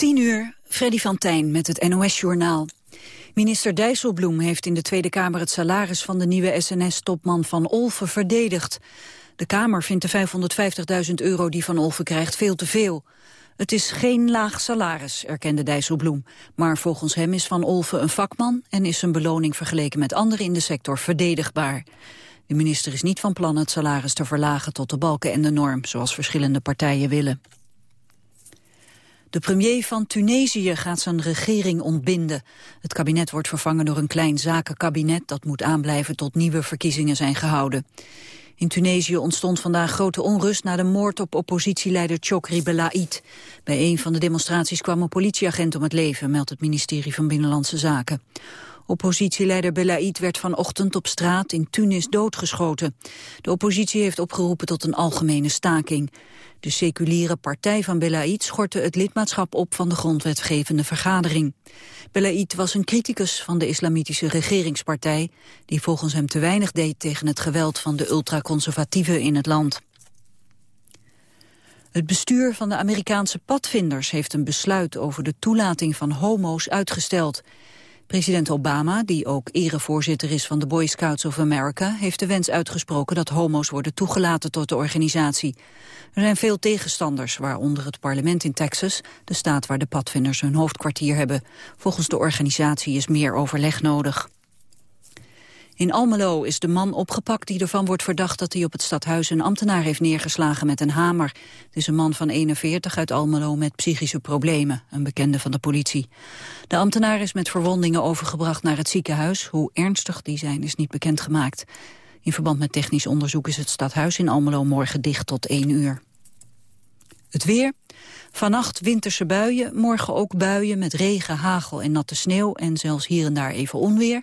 10 uur, Freddy van Tijn met het NOS-journaal. Minister Dijsselbloem heeft in de Tweede Kamer het salaris van de nieuwe SNS-topman Van Olven verdedigd. De Kamer vindt de 550.000 euro die Van Olven krijgt veel te veel. Het is geen laag salaris, erkende Dijsselbloem. Maar volgens hem is Van Olven een vakman en is zijn beloning vergeleken met anderen in de sector verdedigbaar. De minister is niet van plan het salaris te verlagen tot de balken en de norm, zoals verschillende partijen willen. De premier van Tunesië gaat zijn regering ontbinden. Het kabinet wordt vervangen door een klein zakenkabinet... dat moet aanblijven tot nieuwe verkiezingen zijn gehouden. In Tunesië ontstond vandaag grote onrust na de moord op oppositieleider Chokri Belaid. Bij een van de demonstraties kwam een politieagent om het leven, meldt het ministerie van Binnenlandse Zaken. Oppositieleider Belaid werd vanochtend op straat in Tunis doodgeschoten. De oppositie heeft opgeroepen tot een algemene staking. De seculiere partij van Belaid schortte het lidmaatschap op van de grondwetgevende vergadering. Belaid was een criticus van de islamitische regeringspartij... die volgens hem te weinig deed tegen het geweld van de ultraconservatieven in het land. Het bestuur van de Amerikaanse padvinders heeft een besluit over de toelating van homo's uitgesteld. President Obama, die ook erevoorzitter is van de Boy Scouts of America... heeft de wens uitgesproken dat homo's worden toegelaten tot de organisatie. Er zijn veel tegenstanders, waaronder het parlement in Texas... de staat waar de padvinders hun hoofdkwartier hebben. Volgens de organisatie is meer overleg nodig. In Almelo is de man opgepakt die ervan wordt verdacht dat hij op het stadhuis een ambtenaar heeft neergeslagen met een hamer. Het is een man van 41 uit Almelo met psychische problemen, een bekende van de politie. De ambtenaar is met verwondingen overgebracht naar het ziekenhuis. Hoe ernstig die zijn is niet bekendgemaakt. In verband met technisch onderzoek is het stadhuis in Almelo morgen dicht tot 1 uur. Het weer. Vannacht winterse buien, morgen ook buien met regen, hagel en natte sneeuw... en zelfs hier en daar even onweer.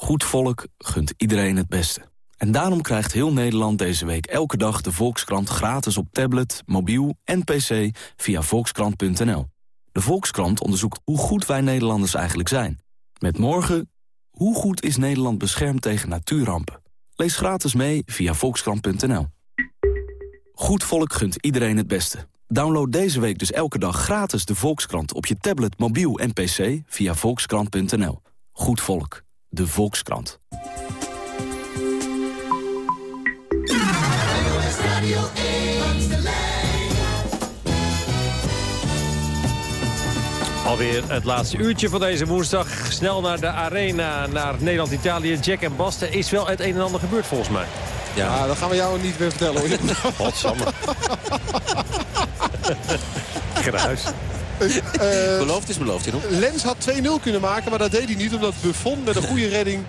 Goed volk gunt iedereen het beste. En daarom krijgt heel Nederland deze week elke dag de Volkskrant gratis op tablet, mobiel en pc via volkskrant.nl. De Volkskrant onderzoekt hoe goed wij Nederlanders eigenlijk zijn. Met morgen, hoe goed is Nederland beschermd tegen natuurrampen? Lees gratis mee via volkskrant.nl. Goed volk gunt iedereen het beste. Download deze week dus elke dag gratis de Volkskrant op je tablet, mobiel en pc via volkskrant.nl. Goed volk de Volkskrant. Alweer het laatste uurtje van deze woensdag. Snel naar de arena, naar Nederland-Italië. Jack en Basten is wel het een en ander gebeurd volgens mij. Ja, ja dat gaan we jou niet meer vertellen hoor. Godsamme. Gruis. Uh, beloofd is beloofd, Jeroen. Lens had 2-0 kunnen maken, maar dat deed hij niet. Omdat Buffon met een goede redding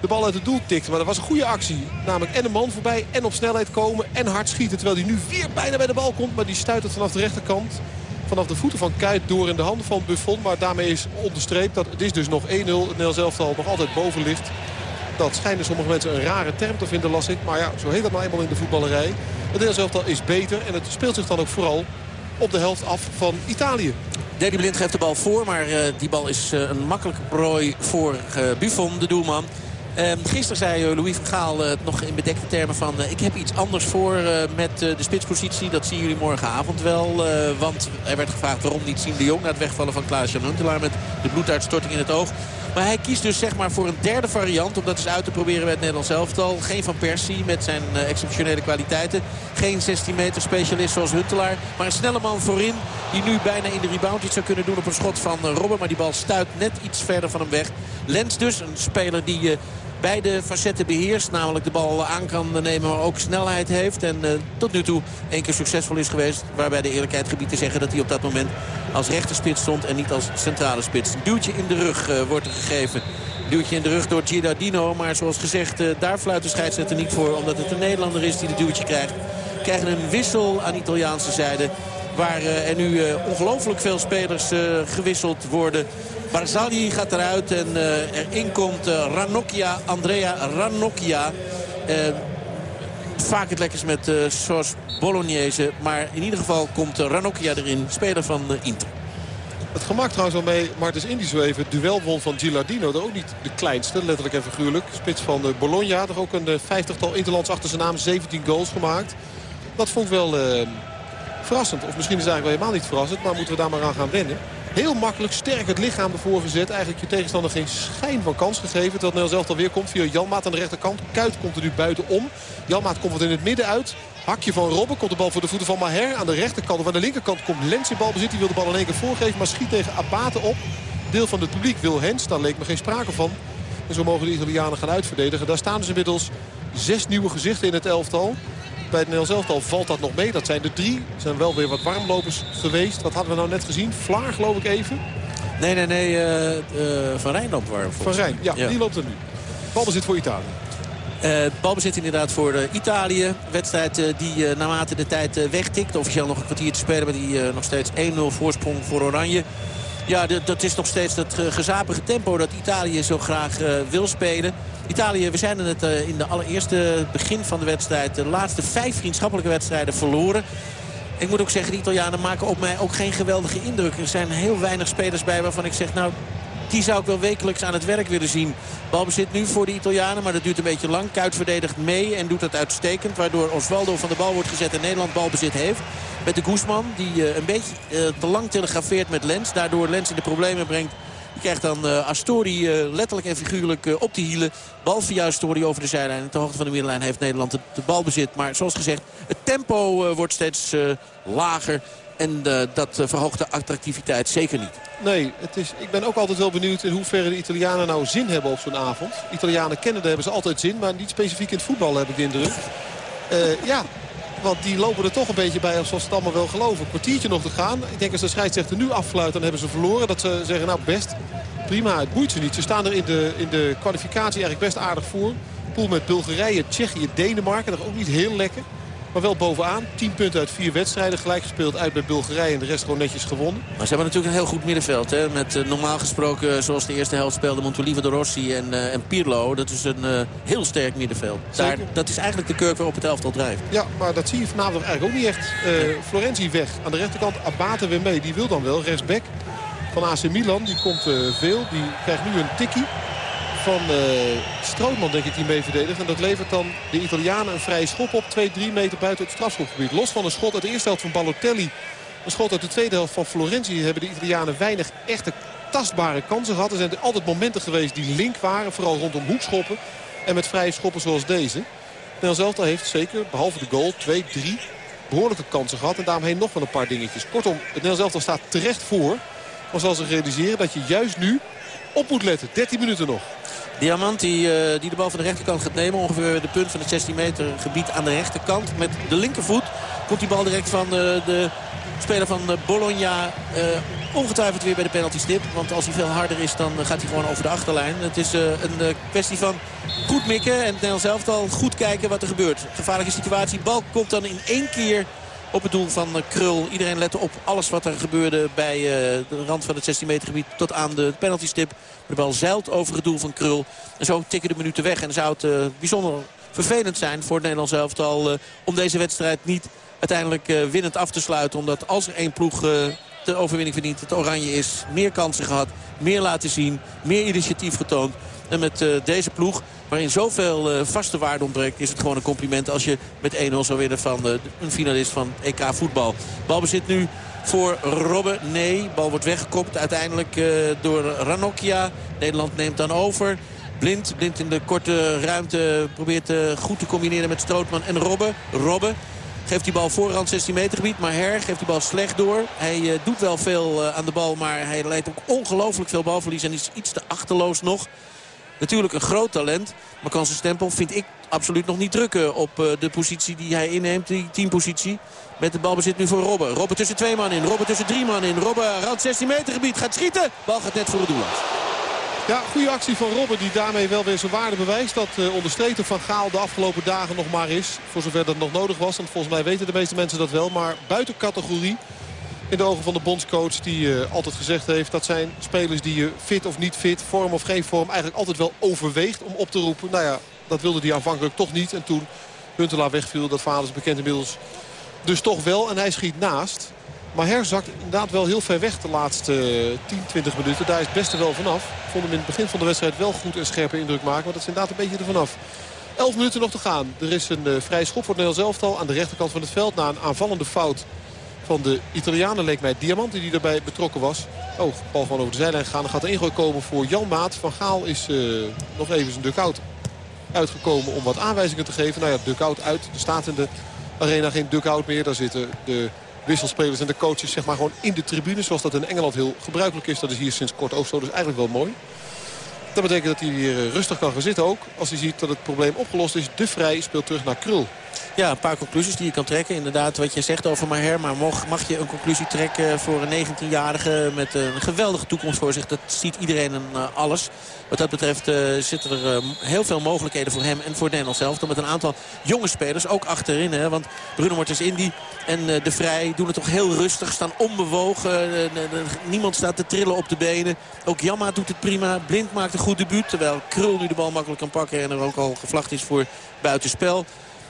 de bal uit het doel tikte. Maar dat was een goede actie. Namelijk en een man voorbij en op snelheid komen en hard schieten. Terwijl hij nu weer bijna bij de bal komt. Maar die stuit het vanaf de rechterkant. Vanaf de voeten van Kuit door in de handen van Buffon. Maar daarmee is onderstreept dat het is dus nog 1-0. Het Nederlands elftal nog altijd boven ligt. Dat schijnen sommige mensen een rare term te vinden, las ik. Maar ja, zo heet dat nou eenmaal in de voetballerij. Het Nederlands elftal is beter. En het speelt zich dan ook vooral op de helft af van Italië. Daddy Blind geeft de bal voor, maar uh, die bal is uh, een makkelijke prooi voor uh, Buffon, de doelman. Um, gisteren zei Louis van Gaal nog in bedekte termen van... ik heb iets anders voor met de spitspositie. Dat zien jullie morgenavond wel. want er werd gevraagd waarom niet Siem de Jong... na het wegvallen van Klaas-Jan Huntelaar met de bloeduitstorting in het oog. Maar hij kiest dus zeg maar voor een derde variant. Om dat eens uit te proberen bij het Nederlands elftal. Geen Van Persie met zijn uh, exceptionele kwaliteiten. Geen 16 meter specialist zoals Huntelaar. Maar een snelle man voorin. Die nu bijna in de rebound iets zou kunnen doen op een schot van uh, Robben. Maar die bal stuit net iets verder van hem weg. Lens dus, een speler die... Beide facetten beheerst. Namelijk de bal aan kan nemen, maar ook snelheid heeft. En uh, tot nu toe één keer succesvol is geweest. Waarbij de eerlijkheid gebied te zeggen dat hij op dat moment als rechterspits stond. En niet als centrale spits. Een duwtje in de rug uh, wordt er gegeven. Duwtje in de rug door Giardino. Maar zoals gezegd, uh, daar fluit de scheidsrechter niet voor. Omdat het een Nederlander is die de duwtje krijgt. We krijgen een wissel aan Italiaanse zijde. Waar er nu ongelooflijk veel spelers gewisseld worden. Barzali gaat eruit en erin komt Ranocchia, Andrea Ranocchia. vaak het lekkers met Sos Bolognese. Maar in ieder geval komt Ranocchia erin, speler van Inter. Het gemak trouwens waarmee Martens Indy zo even het duel won van Gilardino. Ook niet de kleinste, letterlijk en figuurlijk. Spits van Bologna. Toch ook een vijftigtal interlands achter zijn naam. 17 goals gemaakt. Dat vond ik wel verrassend. Of misschien is het eigenlijk wel helemaal niet verrassend. Maar moeten we daar maar aan gaan wennen. Heel makkelijk, sterk het lichaam ervoor gezet. Eigenlijk je tegenstander geen schijn van kans gegeven. Terwijl Nederland zelf alweer komt via Janmaat aan de rechterkant. Kuit komt er nu buitenom. Janmaat komt wat in het midden uit. Hakje van Robben. Komt de bal voor de voeten van Maher. Aan de rechterkant of aan de linkerkant komt Lens in balbezit. Die wil de bal in één keer voorgeven. Maar schiet tegen Abate op. Deel van het publiek wil Hens. Daar leek me geen sprake van. En zo mogen de Italianen gaan uitverdedigen. Daar staan dus inmiddels zes nieuwe gezichten in het elftal. Bij het Nederlands elftal valt dat nog mee. Dat zijn de drie. Er zijn wel weer wat warmlopers geweest. Wat hadden we nou net gezien? Vlaar geloof ik even. Nee, nee, nee. Uh, uh, van Rijn loopt warm. Van Rijn, ja, ja, die loopt er nu. Balbezit voor Italië. Uh, balbezit inderdaad voor uh, Italië. Wedstrijd uh, die naarmate de tijd wegtikt. Officieel nog een kwartier te spelen. Maar die nog steeds 1-0 voorsprong voor Oranje. Ja, dat is nog steeds dat gezapige tempo dat Italië zo graag wil spelen. Italië, we zijn het in de allereerste begin van de wedstrijd... de laatste vijf vriendschappelijke wedstrijden verloren. Ik moet ook zeggen, de Italianen maken op mij ook geen geweldige indruk. Er zijn heel weinig spelers bij waarvan ik zeg... nou, die zou ik wel wekelijks aan het werk willen zien. Balbezit nu voor de Italianen, maar dat duurt een beetje lang. Kuit verdedigt mee en doet dat uitstekend. Waardoor Osvaldo van de bal wordt gezet en Nederland balbezit heeft. Met de Guzman, die uh, een beetje uh, te lang telegrafeert met Lens. Daardoor Lens in de problemen brengt krijgt dan uh, Astori uh, letterlijk en figuurlijk uh, op de hielen. Bal via Astori over de zijlijn. En ter hoogte van de middenlijn heeft Nederland de, de balbezit. Maar zoals gezegd, het tempo wordt steeds lager. En dat verhoogt de attractiviteit zeker niet. Nee, het is, ik ben ook altijd wel benieuwd in hoeverre de Italianen nou zin hebben op zo'n avond. Italianen kennen, daar hebben ze altijd zin. Maar niet specifiek in het voetbal heb ik de indruk. ja, want die lopen er toch een beetje bij alsof ze het allemaal wel geloven. Een kwartiertje nog te gaan. Ik denk als de scheidsrechter nu affluit, dan hebben ze verloren. Dat ze zeggen, nou best, prima, het boeit ze niet. Ze staan er in de, in de kwalificatie eigenlijk best aardig voor. Pool met Bulgarije, Tsjechië, Denemarken. Dat is ook niet heel lekker. Maar wel bovenaan. 10 punten uit vier wedstrijden. Gelijk gespeeld uit bij Bulgarije en de rest gewoon netjes gewonnen. Maar ze hebben natuurlijk een heel goed middenveld. Hè? Met uh, normaal gesproken, eh, zoals de eerste helft speelde, Montolivo de Rossi en, uh, en Pirlo. Dat is een uh, heel sterk middenveld. Daar, dat is eigenlijk de kurk waarop het elftal drijft. Ja, maar dat zie je vanavond eigenlijk ook niet echt. Florentie weg. Aan de rechterkant Abate weer mee. Die wil dan wel. Rechtsback van AC Milan. Die komt veel. Die krijgt nu een tikkie van uh, Strootman, denk ik, die mee verdedigt. En dat levert dan de Italianen een vrije schop op. 2-3 meter buiten het strafschopgebied. Los van een schot uit de eerste helft van Balotelli. Een schot uit de tweede helft van Florenzi. Hebben de Italianen weinig echte tastbare kansen gehad. Er zijn altijd momenten geweest die link waren. Vooral rondom hoekschoppen. En met vrije schoppen zoals deze. Nederland zelf heeft zeker, behalve de goal, 2, 3 behoorlijke kansen gehad. En daaromheen nog wel een paar dingetjes. Kortom, het Nederlands elftal staat terecht voor. Maar zal ze realiseren dat je juist nu op moet letten. 13 minuten nog. Diamant die, uh, die de bal van de rechterkant gaat nemen. Ongeveer de punt van het 16 meter gebied aan de rechterkant. Met de linkervoet komt die bal direct van de, eh, de speler van eh, Bologna ongetwijfeld weer bij de penalty stip. Want als hij veel harder is, dan gaat hij gewoon over de achterlijn. Het is een kwestie van goed mikken en het Nederlands elftal goed kijken wat er gebeurt. Gevaarlijke situatie. Bal komt dan in één keer op het doel van Krul. Iedereen lette op alles wat er gebeurde bij de rand van het 16 meter gebied tot aan de penalty stip. De bal zeilt over het doel van Krul. En zo tikken de minuten weg. En zou het uh, bijzonder vervelend zijn voor het Nederlands elftal... Om deze wedstrijd niet uiteindelijk winnend af te sluiten. Omdat als er één ploeg de overwinning verdient, het Oranje is. Meer kansen gehad, meer laten zien, meer initiatief getoond. En met deze ploeg, waarin zoveel vaste waarde ontbreekt... is het gewoon een compliment als je met 1-0 zou winnen van een finalist van EK voetbal. Balbezit nu voor Robben. Nee, bal wordt weggekopt uiteindelijk door Ranocchia. Nederland neemt dan over. Blind, Blind in de korte ruimte probeert goed te combineren met Strootman en Robben. Robben geeft die bal voorhand 16 meter gebied. Maar Her geeft die bal slecht door. Hij doet wel veel aan de bal, maar hij leidt ook ongelooflijk veel balverlies. En is iets te achterloos nog. Natuurlijk een groot talent. Maar kan zijn stempel, vind ik, absoluut nog niet drukken op de positie die hij inneemt. Die teampositie. Met de balbezit nu voor Robben. Robben tussen twee man in. Robben tussen drie man in. Robben rand 16 meter gebied. Gaat schieten. Bal gaat net voor het doel Ja, goede actie van Robben die daarmee wel weer zijn waarde bewijst. Dat uh, van Gaal de afgelopen dagen nog maar is. Voor zover dat nog nodig was. Want volgens mij weten de meeste mensen dat wel. Maar buiten categorie in de ogen van de bondscoach die uh, altijd gezegd heeft... dat zijn spelers die je fit of niet fit, vorm of geen vorm... eigenlijk altijd wel overweegt om op te roepen. Nou ja, dat wilde hij aanvankelijk toch niet. En toen Huntelaar wegviel, dat vader is bekend inmiddels... dus toch wel. En hij schiet naast. Maar herzakt inderdaad wel heel ver weg de laatste 10, 20 minuten. Daar is het beste wel vanaf. Ik vond hem in het begin van de wedstrijd wel goed en scherpe indruk maken. Maar dat is inderdaad een beetje er vanaf. 11 minuten nog te gaan. Er is een vrij schop voor het Nederlands elftal aan de rechterkant van het veld. Na een aanvallende fout van de Italianen leek mij Diamanti die daarbij betrokken was. Oh, bal gewoon over de zijlijn gegaan. Dan gaat er ingooi komen voor Jan Maat. Van Gaal is uh, nog even zijn duck-out uitgekomen om wat aanwijzingen te geven. Nou ja, duck-out uit. Er staat in de arena geen duck-out meer. Daar zitten de wisselspelers en de coaches zeg maar gewoon in de tribune. Zoals dat in Engeland heel gebruikelijk is. Dat is hier sinds kort ook zo. Dus eigenlijk wel mooi. Dat betekent dat hij weer eh, rustig kan gaan zitten ook. Als hij ziet dat het probleem opgelost is. De Vrij speelt terug naar Krul. Ja, een paar conclusies die je kan trekken. Inderdaad, wat je zegt over Maher. Maar mag, mag je een conclusie trekken voor een 19-jarige met een geweldige toekomst voor zich. Dat ziet iedereen en uh, alles. Wat dat betreft uh, zitten er uh, heel veel mogelijkheden voor hem en voor Nederland zelf. Dan met een aantal jonge spelers, ook achterin. Hè, want Bruno Martens Indy en De Vrij doen het toch heel rustig. Staan onbewogen. niemand staat te trillen op de benen. Ook Jamma doet het prima. Blind maakt een goed debuut. Terwijl Krul nu de bal makkelijk kan pakken. En er ook al gevlacht is voor buitenspel.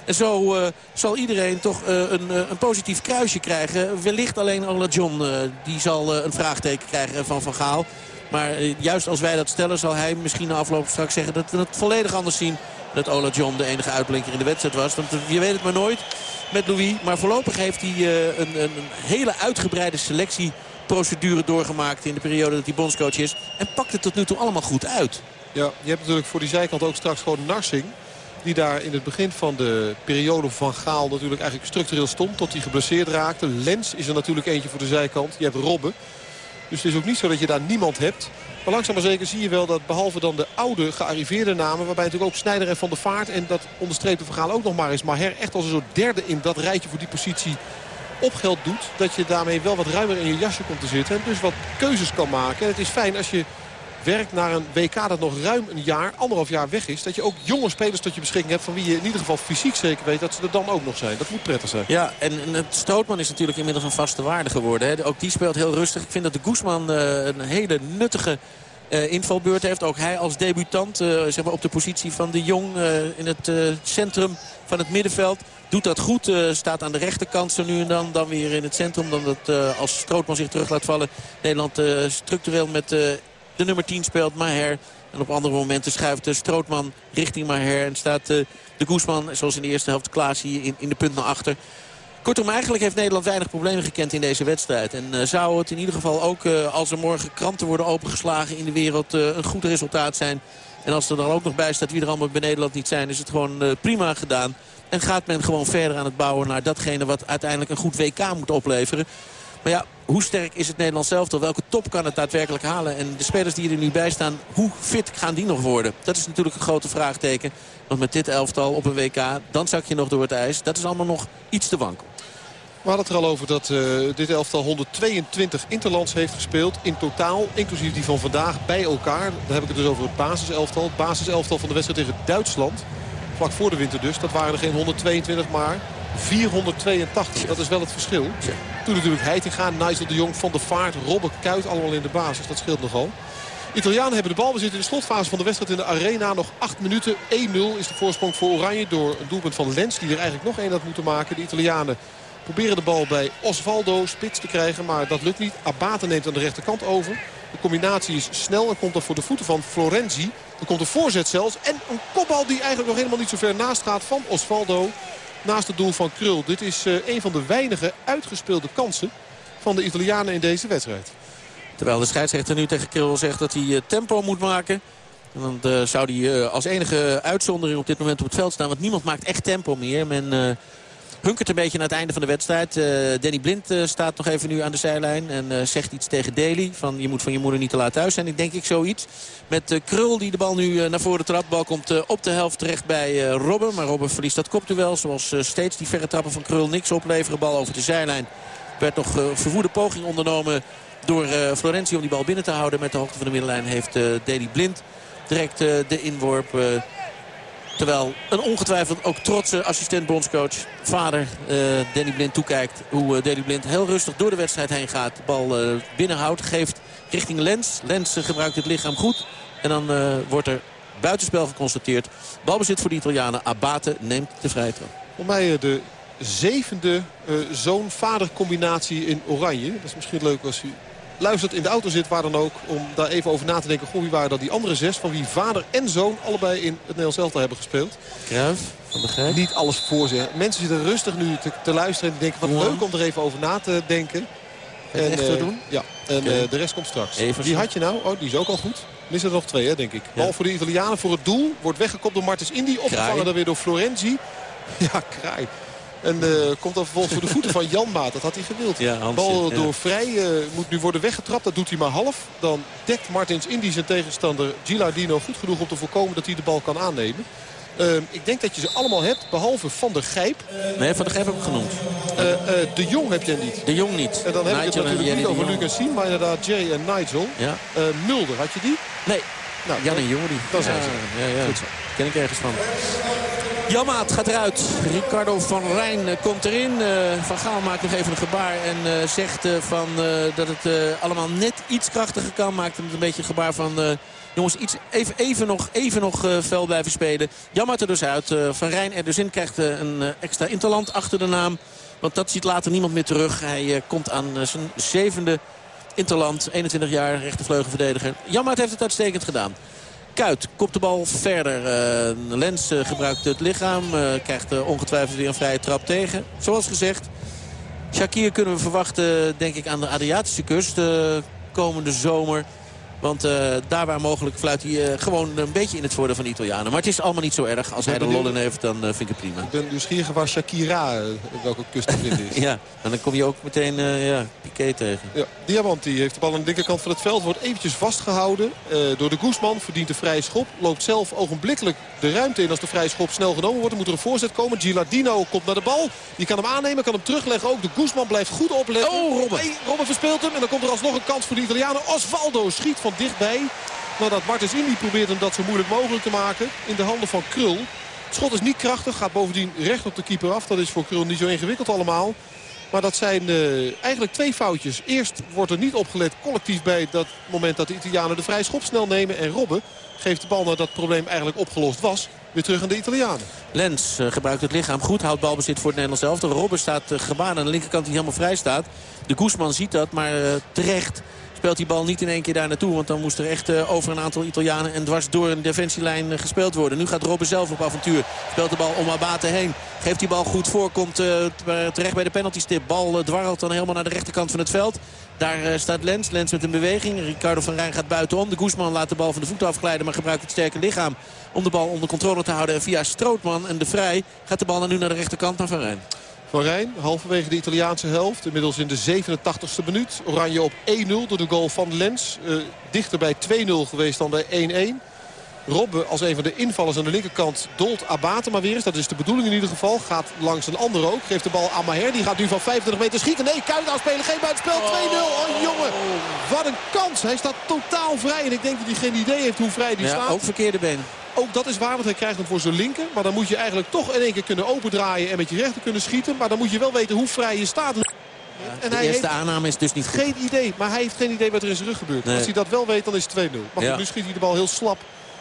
En zo uh, zal iedereen toch uh, een, uh, een, positief kruisje krijgen. Wellicht alleen Ola John. die zal een vraagteken krijgen van Van Gaal. Maar juist als wij dat stellen zal hij misschien na afloop straks zeggen dat we het volledig anders zien. Dat Ola John de enige uitblinker in de wedstrijd was. Want je weet het maar nooit met Louis. Maar voorlopig heeft hij een, een, hele uitgebreide selectieprocedure doorgemaakt in de periode dat hij bondscoach is. En pakt het tot nu toe allemaal goed uit. Ja, je hebt natuurlijk voor die zijkant ook straks gewoon Narsing. Die daar in het begin van de periode van Gaal natuurlijk eigenlijk structureel stond. Tot hij geblesseerd raakte. Lens is er natuurlijk eentje voor de zijkant. Je hebt Robben. Dus het is ook niet zo dat je daar niemand hebt. Maar langzaam maar zeker zie je wel dat behalve dan de oude gearriveerde namen... waarbij natuurlijk ook Snijder en Van der Vaart... en dat onderstreept de verhaal ook nog maar eens... maar her echt als een soort derde in dat rijtje voor die positie op geld doet... dat je daarmee wel wat ruimer in je jasje komt te zitten... en dus wat keuzes kan maken. En het is fijn als je werkt naar een WK dat nog ruim een jaar, anderhalf jaar weg is. Dat je ook jonge spelers tot je beschikking hebt van wie je in ieder geval fysiek zeker weet dat ze er dan ook nog zijn. Dat moet prettig zijn. Ja, en, het Strootman is natuurlijk inmiddels een vaste waarde geworden. Hè. Ook die speelt heel rustig. Ik vind dat de Guzman uh, een hele nuttige uh, invalbeurt heeft. Ook hij als debutant uh, zeg maar op de positie van de Jong in het centrum van het middenveld. Doet dat goed, staat aan de rechterkant zo nu en dan. Dan weer in het centrum. Dan dat als Strootman zich terug laat vallen. Nederland structureel met de nummer 10 speelt Maher. En op andere momenten schuift de Strootman richting Maher. En staat de Guzman, zoals in de eerste helft, Klaas hier in, in de punt naar achter. Kortom, eigenlijk heeft Nederland weinig problemen gekend in deze wedstrijd. En uh, zou het in ieder geval ook, uh, als er morgen kranten worden opengeslagen in de wereld, een goed resultaat zijn. En als er dan ook nog bij staat wie er allemaal bij Nederland niet zijn, is het gewoon prima gedaan. En gaat men gewoon verder aan het bouwen naar datgene wat uiteindelijk een goed WK moet opleveren. Maar ja, hoe sterk is het Nederlands zelf? Welke top kan het daadwerkelijk halen? En de spelers die er nu bij staan, hoe fit gaan die nog worden? Dat is natuurlijk een grote vraagteken. Want met dit elftal op een WK, dan zak je nog door het ijs. Dat is allemaal nog iets te wankel. We hadden het er al over dat uh, dit elftal 122 interlands heeft gespeeld. In totaal, inclusief die van vandaag, bij elkaar. Dan heb ik het dus over het basiselftal. Het basiselftal van de wedstrijd tegen Duitsland. Vlak voor de winter dus. Dat waren er geen 122, maar 482. Dat is wel het verschil. Toen natuurlijk Heitinga, Nigel de Jong, Van der Vaart, Robert Kuit allemaal in de basis. Dat scheelt nogal. Italianen hebben de bal. We zitten in de slotfase van de wedstrijd in de arena. Nog 8 minuten. 1-0 is de voorsprong voor Oranje door een doelpunt van Lens. Die er eigenlijk nog één had moeten maken. De Italianen proberen de bal bij Osvaldo spits te krijgen. Maar dat lukt niet. Abate neemt aan de rechterkant over. De combinatie is snel en komt dan voor de voeten van Florenzi. Er komt een voorzet zelfs. En een kopbal die eigenlijk nog helemaal niet zo ver naast gaat van Osvaldo naast het doel van Krul. Dit is uh, een van de weinige uitgespeelde kansen van de Italianen in deze wedstrijd. Terwijl de scheidsrechter nu tegen Krul zegt dat hij uh, tempo moet maken. En dan uh, zou hij als enige uitzondering op dit moment op het veld staan. Want niemand maakt echt tempo meer. Men hunkert een beetje naar het einde van de wedstrijd. Uh, Danny Blind uh, staat nog even nu aan de zijlijn. En uh, zegt iets tegen Daly. Van je moet van je moeder niet te laat thuis zijn. Ik denk ik zoiets. Met Krul die de bal nu naar voren trapt. Bal komt op de helft terecht bij Robben. Maar Robben verliest dat kopduel. Zoals steeds die verre trappen van Krul niks opleveren. Bal over de zijlijn. Werd nog verwoede poging ondernomen door Florentie om die bal binnen te houden. Met de hoogte van de middenlijn heeft Daly Blind direct de inworp Terwijl een ongetwijfeld ook trotse assistent bondscoach, vader uh, Danny Blind toekijkt. Hoe uh, Danny Blind heel rustig door de wedstrijd heen gaat. De bal uh, binnenhoudt, geeft richting Lens. Lens gebruikt het lichaam goed. En dan wordt er buitenspel geconstateerd. Balbezit voor de Italianen. Abate neemt de vrije trap. Voor mij de zevende zoon-vader combinatie in Oranje. Dat is misschien leuk als u luistert in de auto zit, waar dan ook. Om daar even over na te denken. Goh, wie waren dat die andere zes van wie vader en zoon allebei in het Nederlands elftal hebben gespeeld. Kruif, Van de. Niet alles voor zich. Mensen zitten rustig nu te, te luisteren en denken wat leuk om er even over na te denken. En, echt uh, doen? Ja, en okay. uh, de rest komt straks. Wie had je nou? Oh, die is ook al goed. Missen er nog twee, hè, denk ik. Ja. Bal voor de Italianen voor het doel. Wordt weggekopt door Martens Indy. Opgevangen dan weer door Florenzi. Ja, kraai. En uh, komt dan vervolgens voor de voeten van Janmaat. Dat had hij gewild. Ja, Bal door ja. Vrij uh, moet nu worden weggetrapt. Dat doet hij maar half. Dan dekt Martins Indy zijn tegenstander Gilardino goed genoeg om te voorkomen dat hij de bal kan aannemen. Uh, ik denk dat je ze allemaal hebt, behalve Van der Gijp. Nee, Van der Gijp heb ik genoemd. de Jong heb jij niet. De Jong niet. En dan heb Nigel ik het natuurlijk niet over. Lucas maar inderdaad Jay en Nigel. Ja. Mulder, had je die? Nee. Nou, Jan en Jordi. Dat zijn ja, ze. Ja, ja. Goed zo. Ken ik ergens van. Jammaat gaat eruit. Ricardo van Rijn uh, komt erin. Uh, van Gaal maakt nog even een gebaar en uh, zegt van, dat het allemaal net iets krachtiger kan. Maakt hem een beetje een gebaar van... jongens, iets, even, even nog, even nog fel blijven spelen. Jammaat er dus uit. van Rijn er dus in krijgt een extra interland achter de naam. Want dat ziet later niemand meer terug. Hij komt aan zijn zevende interland. 21 jaar, rechtervleugelverdediger. Jammaat heeft het uitstekend gedaan. Kuit kopt de bal verder. Uh, Lens uh, gebruikt het lichaam. Uh, krijgt ongetwijfeld weer een vrije trap tegen. Zoals gezegd. Shakir kunnen we verwachten denk ik aan de Adriatische kust. komende zomer. Want uh, daar waar mogelijk fluit hij uh, gewoon een beetje in het voordeel van de Italianen. Maar het is allemaal niet zo erg. Als hij er lol in heeft, dan uh, vind ik het prima. Ik ben nieuwsgierig waar Shakira welke kust vinden is. ja, en dan kom je ook meteen ja, Piqué tegen. Ja, Diamanti heeft de bal aan de linkerkant van het veld. Wordt eventjes vastgehouden door de Guzman. Verdient de vrije schop. Loopt zelf ogenblikkelijk de ruimte in als de vrije schop snel genomen wordt. Dan moet er een voorzet komen. Gilardino komt naar de bal. Die kan hem aannemen, kan hem terugleggen ook. De Guzman blijft goed opletten. Oh, Robben. Hey, Robben verspeelt hem. En dan komt er alsnog een kans voor de Italianen. Osvaldo schiet van dichtbij. Nadat Martens Indy probeert hem dat zo moeilijk mogelijk te maken. In de handen van Krul. Het schot is niet krachtig. Gaat bovendien recht op de keeper af. Dat is voor Krul niet zo ingewikkeld allemaal. Maar dat zijn uh, eigenlijk twee foutjes. Eerst wordt er niet opgelet collectief bij dat moment dat de Italianen de vrije schop snel nemen. En Robben geeft de bal nadat het probleem eigenlijk opgelost was. Weer terug aan de Italianen. Lens uh, gebruikt het lichaam goed. Houdt balbezit voor het Nederlands elftal. Robben staat uh, gebaan aan de linkerkant die helemaal vrij staat. De Guzman ziet dat, maar terecht speelt die bal niet in één keer daar naartoe. Want dan moest er echt uh, over een aantal Italianen en dwars door een defensielijn uh, gespeeld worden. Nu gaat Robben zelf op avontuur. Speelt de bal om Abate heen. Geeft die bal goed voor. Komt uh, terecht bij de penaltystip. Bal dwarrelt dan helemaal naar de rechterkant van het veld. Daar staat Lens. Lens met een beweging. Ricardo van Rijn gaat buitenom. De Guzman laat de bal van de voeten afglijden. Maar gebruikt het sterke lichaam om de bal onder controle te houden. En via Strootman en de Vrij gaat de bal dan nu naar de rechterkant naar Van Rijn. Van Rijn, halverwege de Italiaanse helft. Inmiddels in de 87ste minuut. Oranje op 1-0 door de goal van Lens. Uh, dichter bij 2-0 geweest dan bij 1-1. Robben als een van de invallers aan de linkerkant dolt Abate maar weer eens. Dat is de bedoeling in ieder geval. Gaat langs een ander ook. Geeft de bal aan Maher. Die gaat nu van 25 meter schieten. Nee, Kuit afspelen. Geen buitenspel. 2-0. Oh jongen. Wat een kans. Hij staat totaal vrij. En ik denk dat hij geen idee heeft hoe vrij die ja, staat. Ook verkeerde been. Ook dat is waar, want hij krijgt hem voor zijn linker. Maar dan moet je eigenlijk toch in één keer kunnen opendraaien en met je rechter kunnen schieten. Maar dan moet je wel weten hoe vrij je staat. Ja, en de hij eerste heeft aanname is dus niet goed. Geen idee, maar hij heeft geen idee wat er in zijn rug gebeurt. Nee. Als hij dat wel weet, dan is het 2-0. Maar ja. nu schiet hij de bal heel slap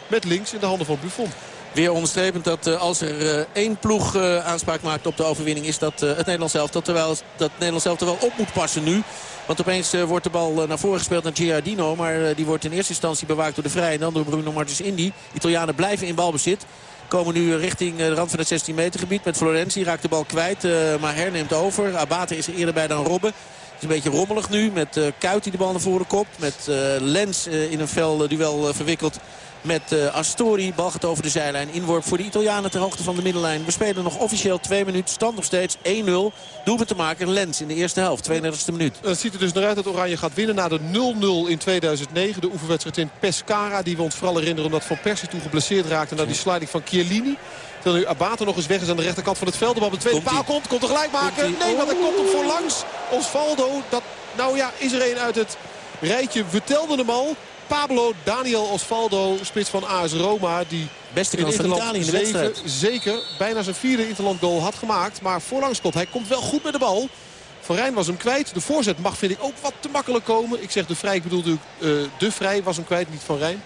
met links in de handen van Buffon. Weer onderstrepend dat uh, als er uh, één ploeg uh, aanspraak maakt op de overwinning... is dat het Nederlands elftal terwijl dat Nederlands elftal wel op moet passen nu. Want opeens wordt de bal naar voren gespeeld naar Giardino. Maar die wordt in eerste instantie bewaakt door de Vrij. En dan door Bruno Martins Indy. Italianen blijven in balbezit. Komen nu richting de rand van het 16 meter gebied. Met Florenzi raakt de bal kwijt. maar herneemt over. Abate is er eerder bij dan Robben. Het is een beetje rommelig nu. Met Kuit die de bal naar voren kopt. Met Lens in een fel duel verwikkeld met uh, Astori. Bal gaat over de zijlijn. Inworp voor de Italianen ter hoogte van de middenlijn. We spelen nog officieel twee minuten. Stand nog steeds 1-0. Doelpunt te maken. Lens in de eerste helft. 32e minuut. Het ziet er dus naar uit dat Oranje gaat winnen na de 0-0 in 2009. De oefenwedstrijd in Pescara. Die we ons vooral herinneren omdat Van Persie toen geblesseerd raakte. Na die sliding van Chiellini. Terwijl nu Abate nog eens weg is aan de rechterkant van het veld. De bal op de tweede paal komt. Komt er gelijk maken. Nee, want hij komt hem voorlangs. Osvaldo. Dat, nou ja, is er een uit het rijtje. We telden hem al. Pablo Daniel Osvaldo, spits van AS Roma. Die Beste kans van Italië in de wedstrijd. Zeker, bijna zijn vierde Interland goal had gemaakt. Maar voorlangs komt. Hij komt wel goed met de bal. Van Rijn was hem kwijt. De voorzet mag vind ik ook wat te makkelijk komen. Ik zeg de Vrij, ik bedoel natuurlijk eh, de Vrij was hem kwijt, niet Van Rijn.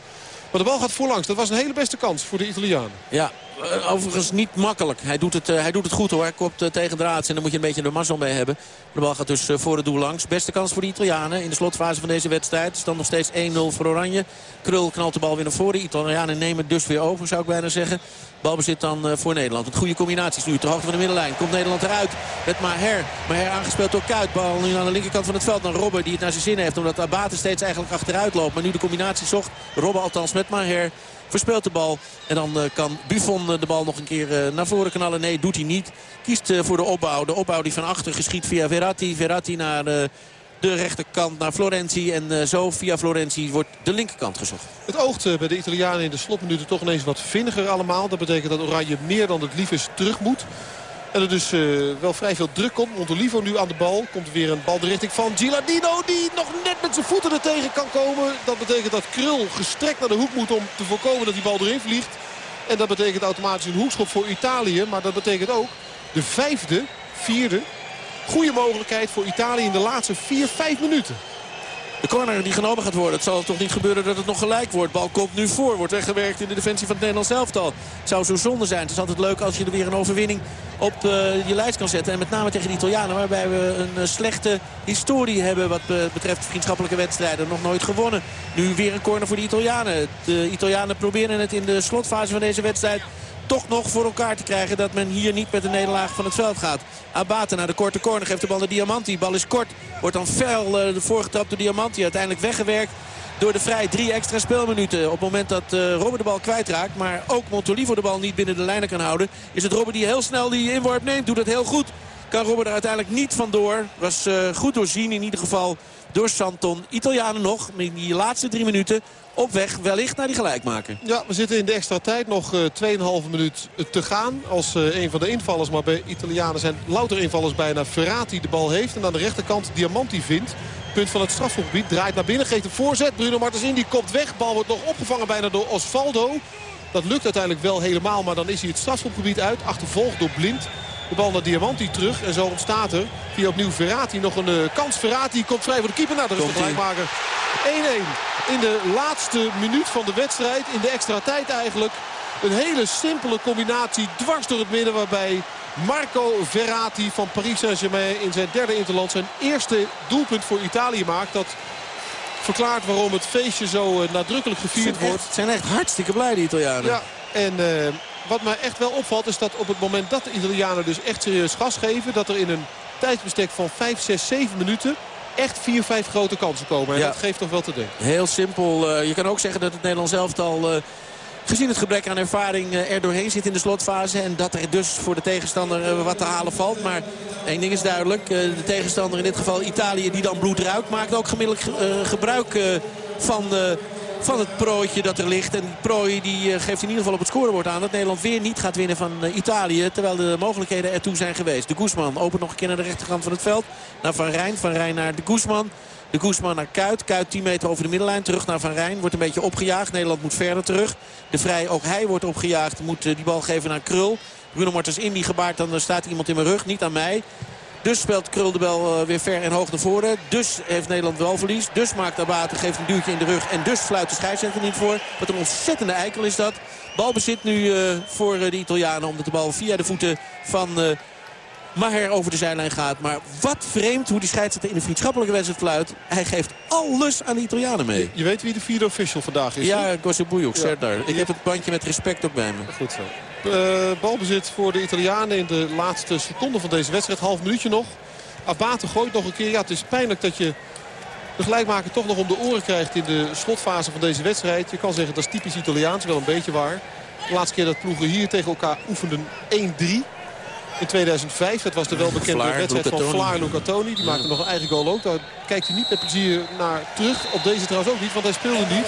Maar de bal gaat voorlangs. Dat was een hele beste kans voor de Italianen. Ja, eh, overigens niet makkelijk. Hij doet het, eh, hij doet het goed hoor. Hij kopt eh, tegen de raads en dan moet je een beetje de mazzel mee hebben. De bal gaat dus voor het doel langs. Beste kans voor de Italianen in de slotfase van deze wedstrijd. Dan nog steeds 1-0 voor Oranje. Krul knalt de bal weer naar voren. De Italianen nemen het dus weer over zou ik bijna zeggen. Balbezit dan eh, voor Nederland. Het goede combinaties nu ter hoogte van de middenlijn. Komt Nederland eruit met Maher. Maher aangespeeld door Kuit. Bal nu aan de linkerkant van het veld. Dan Robben die het naar zijn zin heeft. Omdat Abate steeds eigenlijk achteruit loopt. Maar nu de combinatie zocht. Robben althans met Maher. Verspeelt de bal. En dan eh, kan Buffon eh, de bal nog een keer naar voren knallen. Nee, doet hij niet. Kiest voor de opbouw. De opbouw die van achter geschiet via Verratti. Verratti naar de rechterkant naar Florenzi. En eh, zo via Florenzi wordt de linkerkant gezocht. Het oogt eh, bij de Italianen in de slotminuten toch ineens wat vinniger allemaal. Dat betekent dat Oranje meer dan het lief is terug moet. En er dus eh, wel vrij veel druk komt. Montolivo nu aan de bal. Komt er weer een bal de richting van Gilardino. Die nog net met zijn voeten er tegen kan komen. Dat betekent dat Krul gestrekt naar de hoek moet om te voorkomen dat die bal erin vliegt. En dat betekent automatisch een hoekschop voor Italië. Maar dat betekent ook de vijfde, vierde, goede mogelijkheid voor Italië in de laatste vier, vijf minuten. De corner die genomen gaat worden. Het zal toch niet gebeuren dat het nog gelijk wordt. Bal komt nu voor. Wordt weggewerkt in de defensie van het Nederlands elftal. Het zou zo zonde zijn. Het is altijd leuk als je er weer een overwinning op eh, je lijst kan zetten. En met name tegen de Italianen. Waarbij we een eh, slechte historie hebben wat betreft vriendschappelijke wedstrijden. Nog nooit gewonnen. Nu weer een corner voor de Italianen. De Italianen proberen het in de slotfase van deze wedstrijd toch nog voor elkaar te krijgen dat men hier niet met de nederlaag van het veld gaat. Abate naar de korte corner geeft de bal naar Diamanti. Bal is kort, wordt dan fel uh, voorgetrapt door Diamanti. Uiteindelijk weggewerkt door de Vrij. Drie extra speelminuten op het moment dat uh, de bal kwijtraakt. Maar ook Montolivo de bal niet binnen de lijnen kan houden. Is het Robben die heel snel die inworp neemt. Doet het heel goed. Kan Robben er uiteindelijk niet vandoor. Was uh, goed doorzien in ieder geval door Santon. Italianen nog in die laatste drie minuten op weg wellicht naar die gelijkmaker. Ja, we zitten in de extra tijd. Nog uh, 2,5 minuut te gaan. Als uh, een van de invallers, maar bij Italianen zijn louter invallers bijna Ferrati de bal heeft. En aan de rechterkant Diamanti vindt. Punt van het strafschopgebied. Draait naar binnen, geeft een voorzet. Bruno Martens in, die komt weg. Bal wordt nog opgevangen bijna door Osvaldo. Dat lukt uiteindelijk wel helemaal, maar dan is hij het strafschopgebied uit. Achtervolgd door Blind. De bal naar Diamanti terug. En zo ontstaat er via opnieuw Verratti nog een uh, kans. Verratti komt vrij voor de keeper. Nou, is de gelijkmaker. 1-1 in de laatste minuut van de wedstrijd. In de extra tijd eigenlijk. Een hele simpele combinatie dwars door het midden. Waarbij Marco Verratti van Paris Saint-Germain in zijn derde interland zijn eerste doelpunt voor Italië maakt. Dat verklaart waarom het feestje zo uh, nadrukkelijk gevierd wordt. Echt, zijn echt hartstikke blij die Italianen. Ja, en... Uh, wat mij echt wel opvalt is dat op het moment dat de Italianen dus echt serieus gas geven... dat er in een tijdsbestek van 5, 6, 7 minuten echt 4, 5 grote kansen komen. En ja. dat geeft toch wel te denken. Heel simpel. Uh, je kan ook zeggen dat het Nederlands elftal... Uh, gezien het gebrek aan ervaring uh, er doorheen zit in de slotfase. En dat er dus voor de tegenstander wat te halen valt. Maar één ding is duidelijk. de tegenstander in dit geval Italië die dan bloed ruikt... maakt ook gemiddeld gebruik van van het prooitje dat er ligt. En die prooi die uh, geeft in ieder geval op het scorebord aan dat Nederland weer niet gaat winnen van uh, Italië. Terwijl de mogelijkheden ertoe zijn geweest. De Guzman opent nog een keer naar de rechterkant van het veld. Naar Van Rijn. Van Rijn naar de Guzman. De Guzman naar Kuit. Kuit 10 meter over de middenlijn. Terug naar Van Rijn. Wordt een beetje opgejaagd. Nederland moet verder terug. De Vrij, ook hij wordt opgejaagd. Moet uh, die bal geven naar Krul. Bruno Martens in die gebaart. Dan staat iemand in mijn rug. Niet aan mij. Dus speelt Krul de bel uh, weer ver en hoog naar voren. Dus heeft Nederland wel verlies. Dus maakt Abate, geeft een duwtje in de rug. En dus fluit de scheidsrechter niet voor. Wat een ontzettende eikel is dat. Balbezit nu uh, voor uh, de Italianen. Omdat de bal via de voeten van Maher over de zijlijn gaat. Maar wat vreemd hoe die scheidsrechter in de vriendschappelijke wedstrijd fluit. Hij geeft alles aan de Italianen mee. Je, weet wie de vierde official vandaag is? Ja, Gosseboujouk, ja. Serdar. Ik heb het bandje met respect ook bij me. Goed zo. Uh, balbezit voor de Italianen in de laatste seconde van deze wedstrijd. Half minuutje nog. Abate gooit nog een keer. Ja, het is pijnlijk dat je de gelijkmaker toch nog om de oren krijgt in de slotfase van deze wedstrijd. Je kan zeggen dat is typisch Italiaans, wel een beetje waar. De laatste keer dat ploegen hier tegen elkaar oefenden 1-3. In 2005, dat was de welbekende Vlaar, wedstrijd van Vlaar Lucatoni. Die maakte nog een eigen goal ook. Daar kijkt hij niet met plezier naar terug. Op deze trouwens ook niet, want hij speelde niet.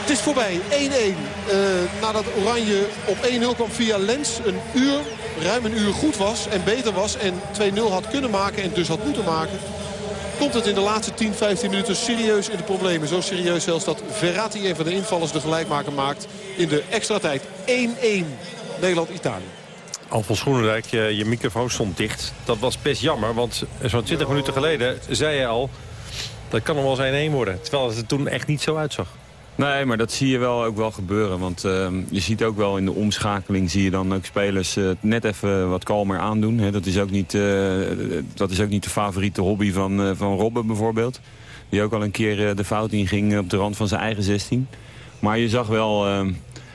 Het is voorbij, 1-1. Uh, nadat Oranje op 1-0 kwam via Lens. Een uur, ruim een uur goed was en beter was. En 2-0 had kunnen maken en dus had moeten maken. komt het in de laatste 10, 15 minuten serieus in de problemen. Zo serieus zelfs dat Verratti een van de invallers de gelijkmaker maakt in de extra tijd. 1-1 Nederland-Italië. Alfons Groenendijk, je, je microfoon stond dicht. Dat was best jammer, want zo'n 20 minuten geleden zei je al... dat kan nog wel eens 1-1 worden. Terwijl het er toen echt niet zo uitzag. Nee, maar dat zie je wel ook wel gebeuren. Want uh, je ziet ook wel in de omschakeling zie je dan ook spelers uh, net even wat kalmer aandoen. Dat, is ook niet, uh, dat is ook niet de favoriete hobby van, van Robben bijvoorbeeld. Die ook al een keer de fout inging op de rand van zijn eigen 16. Maar je zag wel ehm,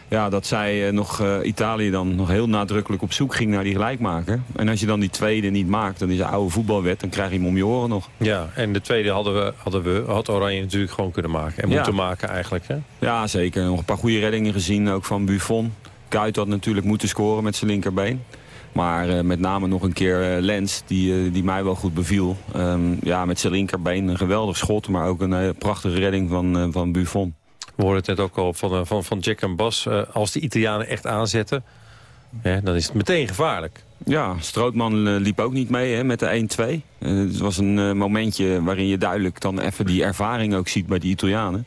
ja, dat zij nog Italië dan nog heel nadrukkelijk op zoek ging naar die gelijkmaker. En als je dan die tweede niet maakt, dan is de oude voetbalwet, dan krijg je hem om je oren nog. Ja, en de tweede hadden we, hadden we, had Oranje natuurlijk gewoon kunnen maken. En Ja. moeten maken eigenlijk. Hè? Ja, zeker. Nog een paar goede reddingen gezien, ook van Buffon. Kuit had natuurlijk moeten scoren met zijn linkerbeen. Maar eh, met name nog een keer eh, Lens, die, eh, die mij wel goed beviel. Ehm, ja, met zijn linkerbeen een geweldig schot, maar ook een eh, prachtige redding van, eh, van Buffon. We hoorden het net ook al van, eh, van, van Jack en Bas. Eh, als de Italianen echt aanzetten, hè, dan is het meteen gevaarlijk. Ja, Strootman eh, liep ook niet mee hè, met de 1-2. Eh, het was een momentje waarin je duidelijk dan even die ervaring ook ziet bij die Italianen.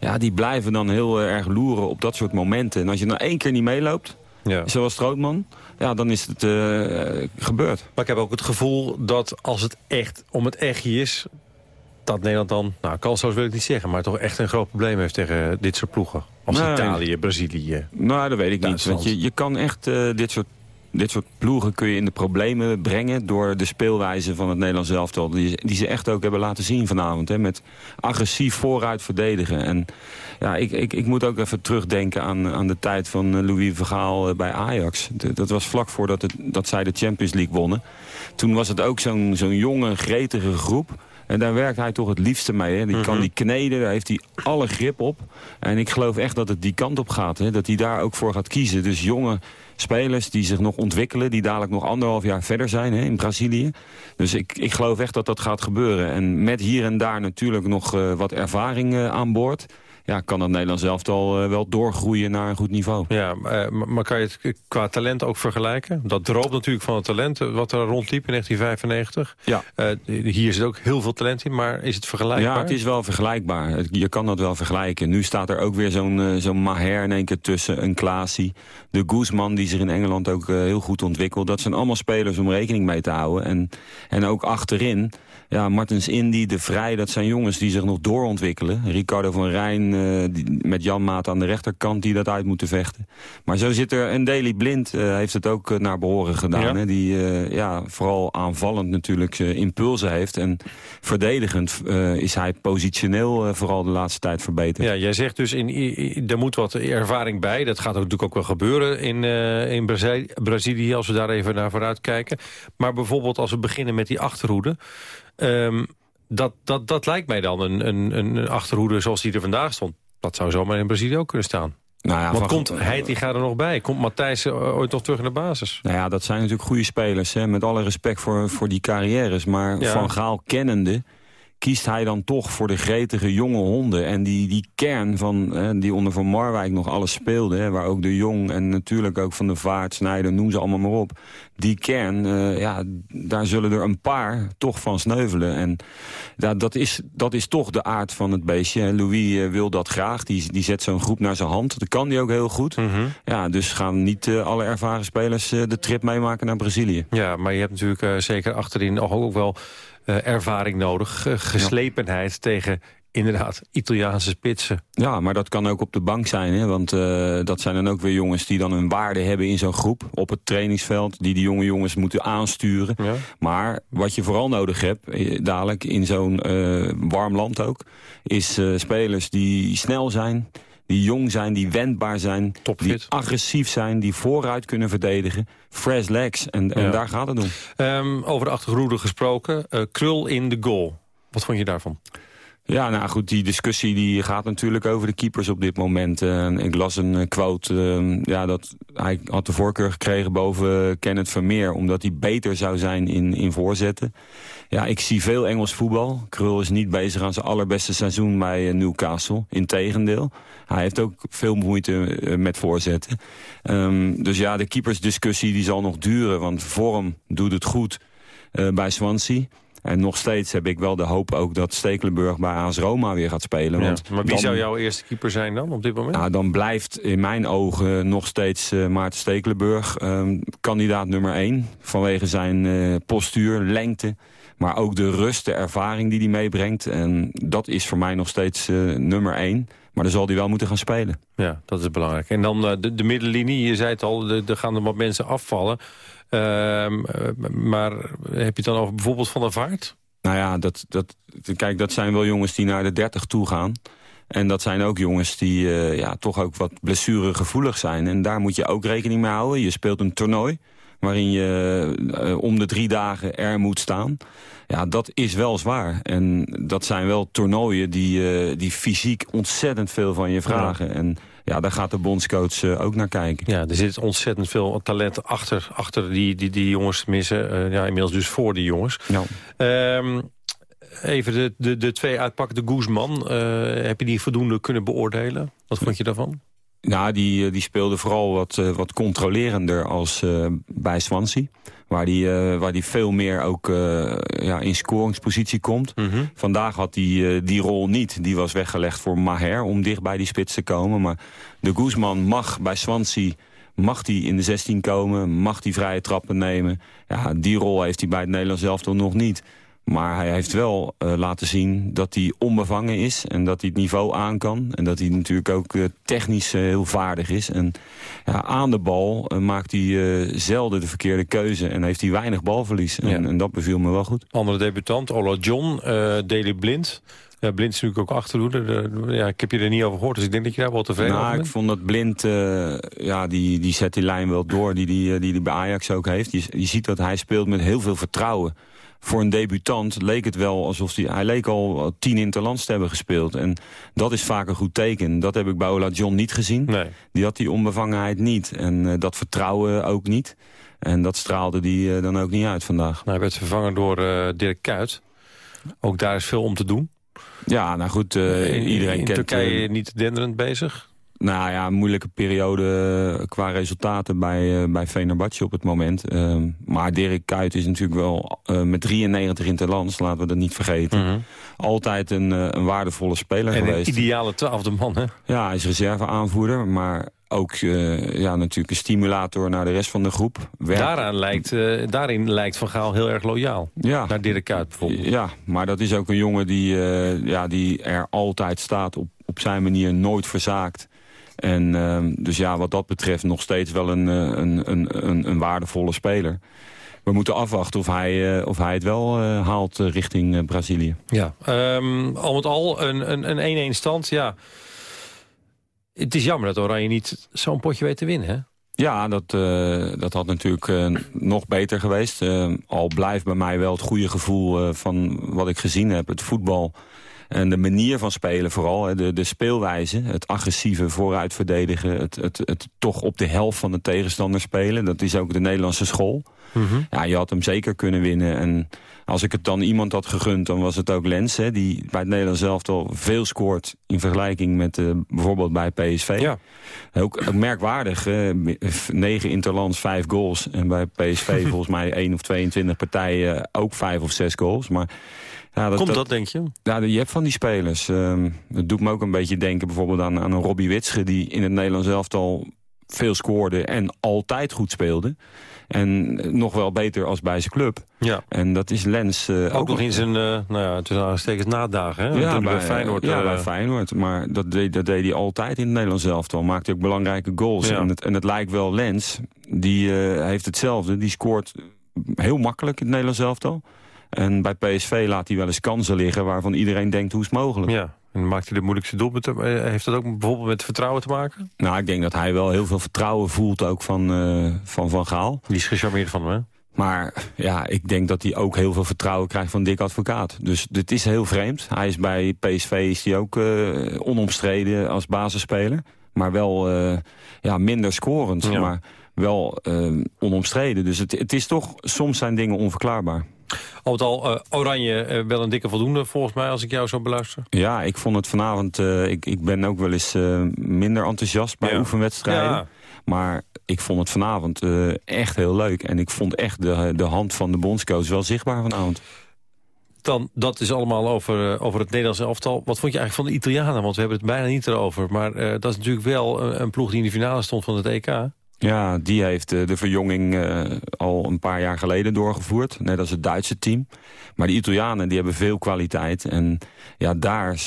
Ja, die blijven dan heel erg loeren op dat soort momenten. En als je nou één keer niet meeloopt, Ja. zoals Strootman, ja, dan is het gebeurd. Maar ik heb ook het gevoel dat als het echt om het echtje is... dat Nederland dan, nou kansloos wil ik niet zeggen... maar toch echt een groot probleem heeft tegen dit soort ploegen. Als. Italië, Brazilië. Nou, dat weet ik niet. Want je, je kan echt eh, dit, soort, dit soort ploegen kun je in de problemen brengen... door de speelwijze van het Nederlands elftal. Die, die ze echt ook hebben laten zien vanavond. Hè, met agressief vooruit verdedigen. En ja, ik, ik, ik moet ook even terugdenken aan, aan de tijd van eh, Louis Vergaal eh, bij Ajax. Dat was vlak voordat het, dat zij de Champions League wonnen. Toen was het ook zo'n zo'n jonge, gretige groep... En daar werkt hij toch het liefste mee. Hè? Die kan die kneden, daar heeft hij alle grip op. En ik geloof echt dat het die kant op gaat. Hè? Dat hij daar ook voor gaat kiezen. Dus jonge spelers die zich nog ontwikkelen... die dadelijk nog anderhalf jaar verder zijn hè, in Brazilië. Dus ik, ik geloof echt dat dat gaat gebeuren. En met hier en daar natuurlijk nog eh, wat ervaring eh, aan boord... Ja, kan het Nederlands elftal eh, wel doorgroeien naar een goed niveau. Ja, eh, maar kan je het qua talent ook vergelijken? Dat droopt natuurlijk van het talent eh, wat er rondliep in 1995. Ja. Hier zit ook heel veel talent in, maar is het vergelijkbaar? Ja, het is wel vergelijkbaar. Je kan dat wel vergelijken. Nu staat er ook weer zo'n zo'n Maher in één keer tussen. Een Klaasie. De Guzman die zich in Engeland ook heel goed ontwikkelt. Dat zijn allemaal spelers om rekening mee te houden. En, en ook achterin. Ja, Martens Indy, De Vrij, dat zijn jongens die zich nog doorontwikkelen. Ricardo van Rijn eh, die, met Jan Maat aan de rechterkant die dat uit moeten vechten. Maar zo zit er... En Daley Blind eh, heeft het ook eh, naar behoren gedaan. Ja. Hè? Die ja, vooral aanvallend natuurlijk impulsen heeft. En verdedigend is hij positioneel vooral de laatste tijd verbeterd. Ja, jij zegt dus, in, er moet wat ervaring bij. Dat gaat natuurlijk ook wel gebeuren in, in Brazi- Brazilië... als we daar even naar vooruit kijken. Maar bijvoorbeeld als we beginnen met die achterhoede... ehm, dat, dat, dat lijkt mij dan een, een, een achterhoede zoals die er vandaag stond. Dat zou zomaar in Brazilië ook kunnen staan. Nou ja, Want komt Heitinga er nog bij? Komt Matthijs eh, ooit nog terug in de basis? Nou ja, dat zijn natuurlijk goede spelers. Hè? Met alle respect voor, voor die carrières. Maar Ja. Van Gaal kennende kiest hij dan toch voor de gretige jonge honden. En die, die kern van, hè, die onder Van Marwijk nog alles speelde... Hè, waar ook de Jong en natuurlijk ook Van de Vaart, Snijder, noem ze allemaal maar op. Die kern, eh, ja, daar zullen er een paar toch van sneuvelen. En ja, dat, is, dat is toch de aard van het beestje. En Louis eh, wil dat graag, die, die zet zo'n groep naar zijn hand. Dat kan hij ook heel goed. Ja, dus gaan niet eh, alle ervaren spelers de trip meemaken naar Brazilië. Ja, maar je hebt natuurlijk zeker achterin ook, wel ervaring nodig. eh, geslepenheid tegen inderdaad Italiaanse spitsen. Ja, maar dat kan ook op de bank zijn. Hè? Want eh, dat zijn dan ook weer jongens die dan een waarde hebben in zo'n groep. Op het trainingsveld. Die die jonge jongens moeten aansturen. Ja. Maar wat je vooral nodig hebt, eh, dadelijk in zo'n eh, warm land ook... is eh, spelers die snel zijn, die jong zijn, die wendbaar zijn... Topfit. die agressief zijn, die vooruit kunnen verdedigen. Fresh legs, en, en Ja. daar gaat het om. Ehm, over de achtergroede gesproken. eh, krul in de goal. Wat vond je daarvan? Ja, nou goed, die discussie die gaat natuurlijk over de keepers op dit moment. Eh, ik las een eh, quote, eh, ja, dat hij had de voorkeur gekregen boven Kenneth Vermeer... omdat hij beter zou zijn in, in voorzetten. Ja, ik zie veel Engels voetbal. Krul is niet bezig aan zijn allerbeste seizoen bij Newcastle. Integendeel. Hij heeft ook veel moeite met voorzetten. Ehm, dus ja, de keepersdiscussie die zal nog duren, want vorm doet het goed bij Swansea. En nog steeds heb ik wel de hoop ook dat Stekelenburg bij AS Roma weer gaat spelen. Ja, want maar wie dan, zou jouw eerste keeper zijn dan op dit moment? Ja, dan blijft in mijn ogen nog steeds uh, Maarten Stekelenburg ehm, kandidaat nummer 1. Vanwege zijn uh, postuur, lengte, maar ook de rust, de ervaring die hij meebrengt. En dat is voor mij nog steeds uh, nummer 1. Maar dan zal hij wel moeten gaan spelen. Ja, dat is belangrijk. En dan de, de middenlinie, je zei het al, er gaan er wat mensen afvallen. Uh, maar heb je het dan over bijvoorbeeld Van der Vaart? Nou ja, dat, dat, kijk, dat zijn wel jongens die naar de 30 toe gaan. En dat zijn ook jongens die uh, ja, toch ook wat blessuregevoelig zijn. En daar moet je ook rekening mee houden. Je speelt een toernooi waarin je uh, om de drie dagen er moet staan. Ja, dat is wel zwaar. En dat zijn wel toernooien die, uh, die fysiek ontzettend veel van je vragen. Ja. En ja, daar gaat de bondscoach uh, ook naar kijken. Ja, er zit ontzettend veel talent achter, achter die, die, die jongens missen. Uh, ja, inmiddels dus voor die jongens. Ja. Um, even de, de, de twee uitpakken. De Guzman, heb je die voldoende kunnen beoordelen? Wat vond je daarvan? Nou, die, die speelde vooral wat, uh, wat controlerender als uh, bij Swansea. Waar die, uh, waar die veel meer ook ja, in scoringspositie komt. Mhm. Mm -hmm. Vandaag had hij die rol niet. Die was weggelegd voor Maher om dicht bij die spits te komen. Maar de Guzman mag bij Swansea mag hij in de 16 komen, mag hij vrije trappen nemen. Ja, die rol heeft hij bij het Nederlands elftal nog niet. Maar hij heeft wel uh, laten zien dat hij onbevangen is en dat hij het niveau aan kan. En dat hij natuurlijk ook uh, technisch uh, heel vaardig is. En ja, aan de bal maakt hij zelden de verkeerde keuze en heeft hij weinig balverlies. Ja. En, en, dat beviel me wel goed. Andere debutant, Ola John, Daley Blind. Ja, Blind is natuurlijk ook achterhoede. Ja, ik heb je er niet over gehoord, dus ik denk dat je daar wel tevreden nou, over bent. Ik vond dat Blind, ja, die, die zet die lijn wel door die die, die, die bij Ajax ook heeft. Je, je ziet dat hij speelt met heel veel vertrouwen voor een debutant leek het wel alsof hij... Hij leek al tien interlands te hebben gespeeld. En dat is vaak een goed teken. Dat heb ik bij Ola John niet gezien. Nee. Die had die onbevangenheid niet. En uh, dat vertrouwen ook niet. En dat straalde die uh, dan ook niet uit vandaag. Nou, hij werd vervangen door uh, Dirk Kuyt. Ook daar is veel om te doen. Ja, nou goed, in, in iedereen kent... Turkije niet denderend bezig? Nou ja, een moeilijke periode qua resultaten bij, uh, bij Venerbatje op het moment. Uh, maar Dirk Kuyt is natuurlijk wel uh, met 93 in interlands, laten we dat niet vergeten. Mm -hmm. Altijd een, een waardevolle speler en geweest. een ideale twaalfde man, hè? Ja, hij is reserveaanvoerder, maar ook ja, natuurlijk een stimulator naar de rest van de groep. Werk... Daaraan lijkt, daarin lijkt Van Gaal heel erg loyaal. Ja. Naar Dirk Kuyt bijvoorbeeld. Ja, maar dat is ook een jongen die, ja, die er altijd staat, op, op zijn manier nooit verzaakt. En uh, dus ja, wat dat betreft nog steeds wel een, een, een, een, een waardevolle speler. We moeten afwachten of hij, uh, of hij het wel uh, haalt richting Brazilië. Ja, um, al met al een 1-1 stand, ja. Het is jammer dat Oranje niet zo'n potje weet te winnen, hè? Ja, dat, dat had natuurlijk nog beter geweest. al blijft bij mij wel het goede gevoel van wat ik gezien heb. Het voetbal en de manier van spelen vooral, de, de speelwijze, het agressieve vooruit verdedigen... Het, het, het toch op de helft van de tegenstander spelen. Dat is ook de Nederlandse school. Mm -hmm. Ja, je had hem zeker kunnen winnen. En als ik het dan iemand had gegund, dan was het ook Lens... Hè, die bij het Nederlands elftal veel scoort in vergelijking met uh, bijvoorbeeld bij PSV. Ja. Ook, ook merkwaardig, 9 interlands, 5 goals. En bij PSV volgens mij 1 of 22 partijen ook 5 of 6 goals. Maar... Ja, dat, Komt dat, dat, denk je? Ja, je hebt van die spelers. Uh, het doet me ook een beetje denken bijvoorbeeld aan, aan een Robbie Witsche... die in het Nederlands elftal veel scoorde en altijd goed speelde. En nog wel beter als bij zijn club. Ja. En dat is Lens... Uh, ook, ook nog in zijn, uh, nou ja, tussen aanstekens nadagen, hè? Ja, bij, bij Feyenoord. Ja, uh, bij Feyenoord. Maar dat deed, dat deed hij altijd in het Nederlands elftal. Maakte ook belangrijke goals. Ja. En, het, en het lijkt wel Lens. Die heeft hetzelfde. Die scoort heel makkelijk in het Nederlands elftal. En bij PSV laat hij wel eens kansen liggen waarvan iedereen denkt hoe is het mogelijk. Ja, en maakt hij de moeilijkste doelpunten. Heeft dat ook bijvoorbeeld met vertrouwen te maken? Nou, ik denk dat hij wel heel veel vertrouwen voelt ook van uh, Van, van Gaal. Die is gecharmeerd van hem, hè? Maar ja, ik denk dat hij ook heel veel vertrouwen krijgt van Dick Advocaat. Dus dit is heel vreemd. Hij is bij PSV is hij ook uh, onomstreden als basisspeler. Maar wel uh, ja, minder scorend. Ja. Maar wel onomstreden. Dus het, het is toch, soms zijn dingen onverklaarbaar. Al met al, uh, Oranje uh, wel een dikke voldoende volgens mij als ik jou zo beluister. Ja, ik vond het vanavond... Uh, ik, ik ben ook wel eens minder enthousiast bij ja. oefenwedstrijden. Ja. Maar ik vond het vanavond echt heel leuk. En ik vond echt de, de hand van de bondscoach wel zichtbaar vanavond. Dan, dat is allemaal over, eh, over het Nederlandse elftal. Wat vond je eigenlijk van de Italianen? Want we hebben het bijna niet erover. Maar dat is natuurlijk wel een, een, ploeg die in de finale stond van het EK. Ja, die heeft uh, de verjonging al een paar jaar geleden doorgevoerd. Net als het Duitse team. Maar de Italianen die hebben veel kwaliteit. En ja, daar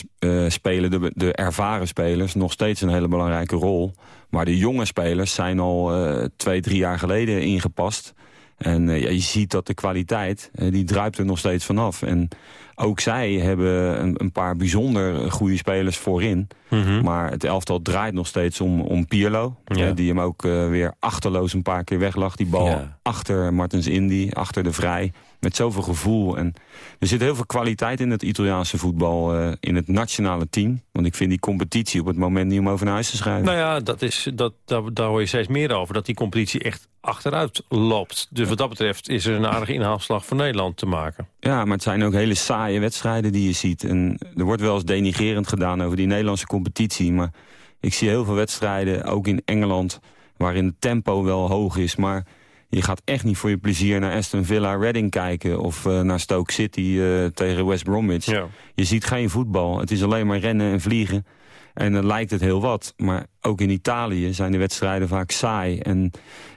spelen de, de ervaren spelers nog steeds een hele belangrijke rol. Maar de jonge spelers zijn al twee, drie jaar geleden ingepast... En ja, je ziet dat de kwaliteit, die druipt er nog steeds vanaf. En ook zij hebben een, een paar bijzonder goede spelers voorin. Mm -hmm. Maar het elftal draait nog steeds om, om Pierlo. Ja. Uh, die hem ook weer achterloos een paar keer weglag. Die bal ja. achter Martens Indy, achter de Vrij. Met zoveel gevoel. En er zit heel veel kwaliteit in het Italiaanse voetbal. Uh, in het nationale team. Want ik vind die competitie op het moment niet om over naar huis te schrijven. Nou ja, dat is, dat, daar, daar hoor je steeds meer over. Dat die competitie echt achteruit loopt. Dus wat dat betreft is er een aardige inhaalslag voor Nederland te maken. Ja, maar het zijn ook hele saaie wedstrijden die je ziet. En er wordt wel eens denigerend gedaan over die Nederlandse competitie. Maar ik zie heel veel wedstrijden, ook in Engeland... waarin het tempo wel hoog is, maar je gaat echt niet voor je plezier naar Aston Villa Reading kijken... of uh, naar Stoke City uh, tegen West Bromwich. Ja. Je ziet geen voetbal. Het is alleen maar rennen en vliegen. En dan lijkt het heel wat. Maar ook in Italië zijn de wedstrijden vaak saai. En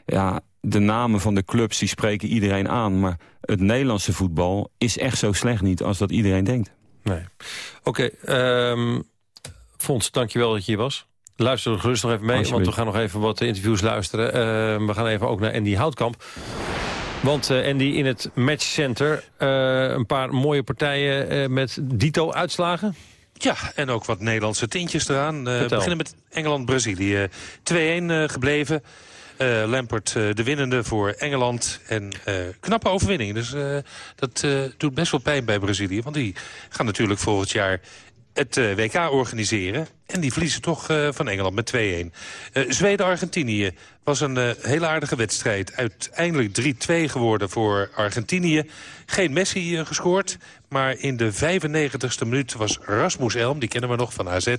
ja, de namen van de clubs die spreken iedereen aan. Maar het Nederlandse voetbal is echt zo slecht niet als dat iedereen denkt. Nee. Oké, okay, um, Fons, dankjewel dat je hier was. Luister er gerust nog even mee, want we gaan nog even wat interviews luisteren. Uh, we gaan even ook naar Andy Houtkamp. Want uh, Andy, in het matchcenter uh, een paar mooie partijen met dito-uitslagen. Ja, en ook wat Nederlandse tintjes eraan. we beginnen met Engeland-Brazilië. 2-1 gebleven. Uh, Lampert uh, de winnende voor Engeland. En uh, knappe overwinning. Dus dat doet best wel pijn bij Brazilië. Want die gaan natuurlijk volgend jaar het uh, WK organiseren. En die verliezen toch uh, van Engeland met 2-1. Uh, Zweden-Argentinië was een hele aardige wedstrijd. Uiteindelijk 3-2 geworden voor Argentinië. Geen Messi gescoord. Maar in de 95ste minuut was Rasmus Elm, die kennen we nog van AZ...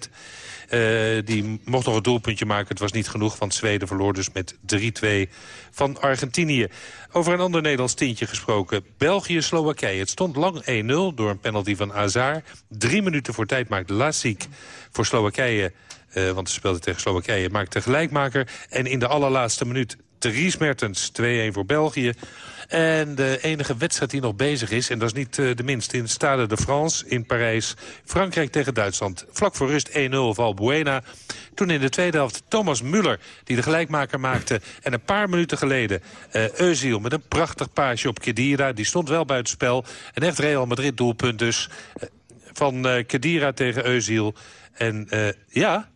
Uh, die mocht nog een doelpuntje maken. Het was niet genoeg, want Zweden verloor dus met 3-2 van Argentinië. Over een ander Nederlands tintje gesproken. België-Slowakije. Het stond lang 1-0 door een penalty van Azar. Drie minuten voor tijd maakte Lasik voor Slowakije... Uh, want ze speelde tegen Slowakije, maakte gelijkmaker. En in de allerlaatste minuut Dries Mertens, 2-1 voor België. En de enige wedstrijd die nog bezig is, en dat is niet uh, de minste... in Stade de France in Parijs. Frankrijk tegen Duitsland. Vlak voor rust 1-0 Valbuena. Toen in de tweede helft Thomas Müller, die de gelijkmaker maakte... en een paar minuten geleden uh, Özil met een prachtig paasje op Kedira. Die stond wel buitenspel. Een echt Real Madrid doelpunt dus. Van Kedira tegen Özil. En ja,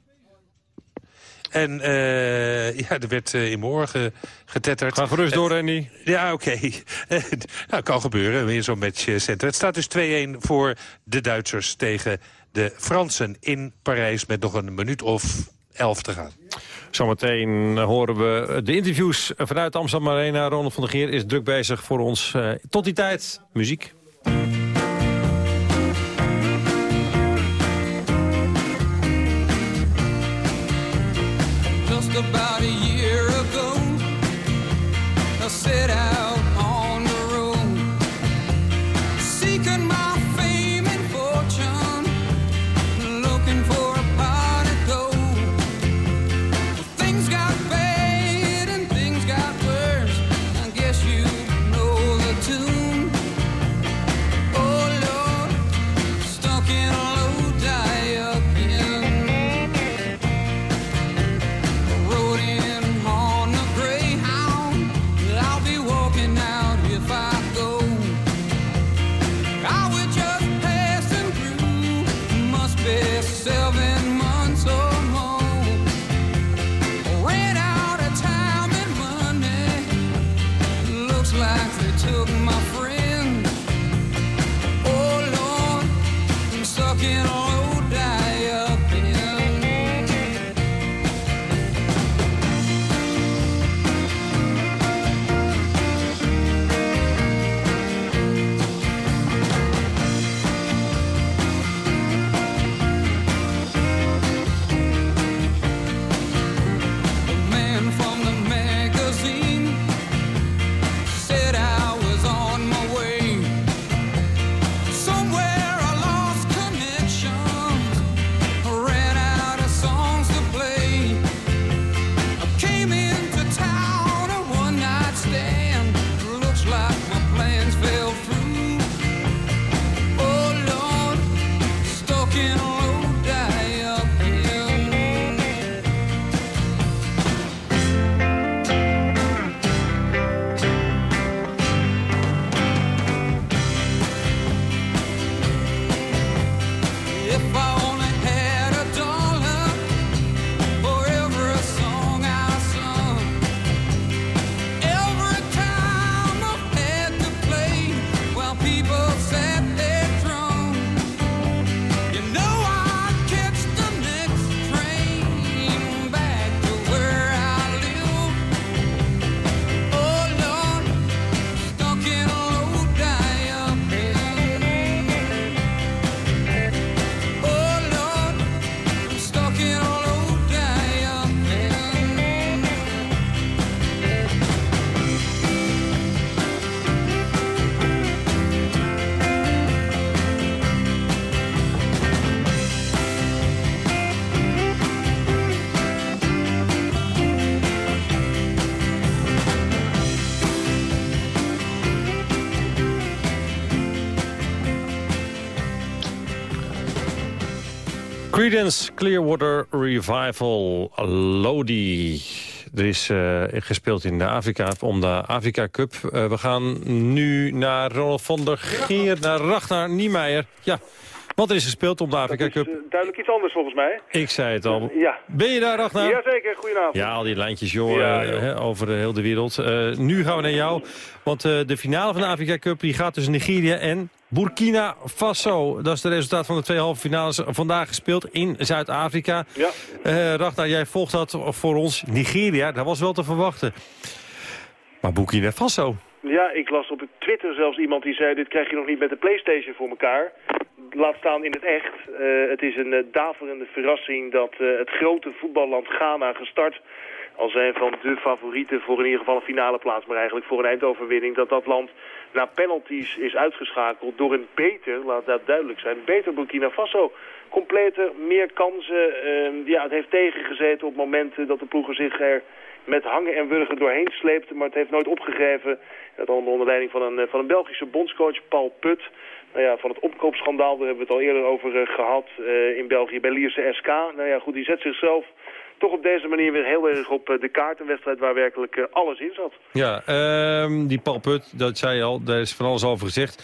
en uh, ja, er werd uh, in morgen getetterd. Ga gerust door, Randy. ja, oké. Okay. nou, kan gebeuren in zo'n matchcenter. Het staat dus 2-1 voor de Duitsers tegen de Fransen in Parijs... met nog een minuut of elf te gaan. Zometeen horen we de interviews vanuit Amsterdam Arena. Ronald van der Geer is druk bezig voor ons. Tot die tijd, muziek. sit. Credence Clearwater Revival Lodi. Er is uh, gespeeld in de Afrika om de Afrika Cup. Uh, we gaan nu naar Ronald van der Geer, naar Ragnar Niemeyer. Ja, wat er is gespeeld om de Afrika Cup? Uh, duidelijk iets anders volgens mij. Ik zei het al. ja. Ben je daar, Ragnar? Jazeker, goedenavond. Ja, al die lijntjes, joh, ja, joh. over heel de wereld. nu gaan we naar jou, want de finale van de Afrika Cup die gaat tussen Nigeria en Burkina Faso. Dat is het resultaat van de twee halve finales vandaag gespeeld in Zuid-Afrika. Ja. Uh, Ragnar, jij volgt dat voor ons. Nigeria, dat was wel te verwachten. Maar Burkina Faso... Ja, ik las op Twitter zelfs iemand die zei... dit krijg je nog niet met de Playstation voor elkaar. Laat staan in het echt. Uh, het is een uh, daverende verrassing dat uh, het grote voetballand Ghana gestart... als een van de favorieten voor in ieder geval een finale plaats... maar eigenlijk voor een eindoverwinning... dat dat land na penalties is uitgeschakeld door een beter, laat dat duidelijk zijn, beter Burkina Faso. Completer, meer kansen. Uh, ja, het heeft tegengezeten op momenten dat de ploegen zich er met hangen en wurgen doorheen sleepten. Maar het heeft nooit opgegeven. Dat onder, leiding van een, van een Belgische bondscoach, Paul Put. Nou ja, van het opkoopschandaal, daar hebben we het al eerder over uh, gehad uh, in België bij Lierse SK. Nou ja, goed, die zet zichzelf toch op deze manier weer heel erg op de kaart. Een wedstrijd waar werkelijk alles in zat. Ja, um, die Paul Put, dat zei je al, daar is van alles over gezegd.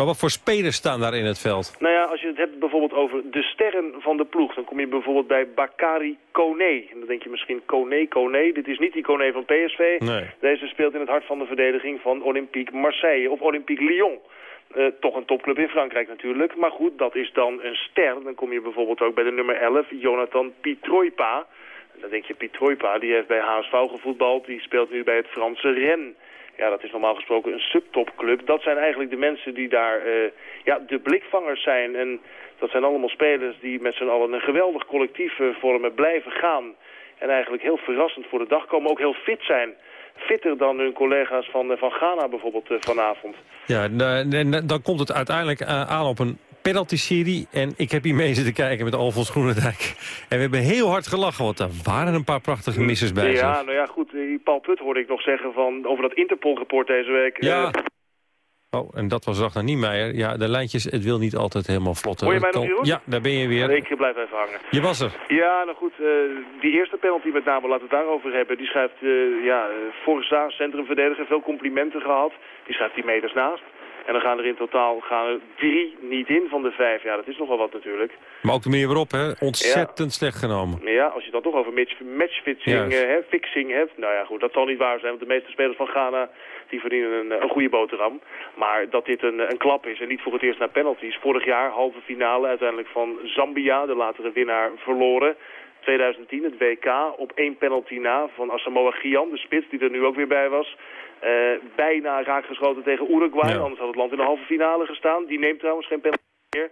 Maar wat voor spelers staan daar in het veld? Nou ja, als je het hebt bijvoorbeeld over de sterren van de ploeg... dan kom je bijvoorbeeld bij Bakari Kone. En dan denk je misschien Kone, Kone. Dit is niet die Kone van PSV. Nee. Deze speelt in het hart van de verdediging van Olympique Marseille of Olympique Lyon. Uh, toch een topclub in Frankrijk natuurlijk. Maar goed, dat is dan een ster. Dan kom je bijvoorbeeld ook bij de nummer 11, Jonathan Pietroipa. Dan denk je, Pietroipa, die heeft bij HSV gevoetbald. Die speelt nu bij het Franse Rennes. Ja, dat is normaal gesproken een subtopclub. Dat zijn eigenlijk de mensen die daar uh, ja, de blikvangers zijn. En dat zijn allemaal spelers die met z'n allen een geweldig collectief uh, vormen, blijven gaan. En eigenlijk heel verrassend voor de dag komen, ook heel fit zijn. Fitter dan hun collega's van, uh, van Ghana bijvoorbeeld vanavond. Ja, dan komt het uiteindelijk aan op een penalty-serie. En ik heb hier mee zitten kijken met Alfons Groenendijk. En we hebben heel hard gelachen, want er waren een paar prachtige missers bij. Ja, nou ja, goed. Paul Put hoorde ik nog zeggen van, over dat Interpol-rapport deze week. Ja. Oh, en dat was Ragnar Niemeyer. Ja, de lijntjes, het wil niet altijd helemaal vlot. Hoor je mij nog, Jeroen? Ja, daar ben je weer. Ik blijf even hangen. Je was er. Ja, nou goed. Uh, die eerste penalty met name, laten we het daarover hebben. Die schrijft, uh, ja, Forza, centrumverdediger, veel complimenten gehad. Die schrijft die meters naast. En dan gaan er in totaal gaan er drie niet in van de vijf. Ja, dat is nogal wat natuurlijk. Maar ook de meer waarop, hè? Ontzettend ja. slecht genomen. Ja, als je dan toch over match, matchfixing uh, fixing hebt. Nou ja, goed, dat zal niet waar zijn. Want de meeste spelers van Ghana, die verdienen een, een goede boterham. Maar dat dit een, een klap is en niet voor het eerst naar penalties. Vorig jaar halve finale uiteindelijk van Zambia, de latere winnaar, verloren. 2010, het WK, op één penalty na van Asamoah Gyan, de spits, die er nu ook weer bij was. Uh, bijna raakgeschoten tegen Uruguay, ja. anders had het land in de halve finale gestaan. Die neemt trouwens geen penalty meer.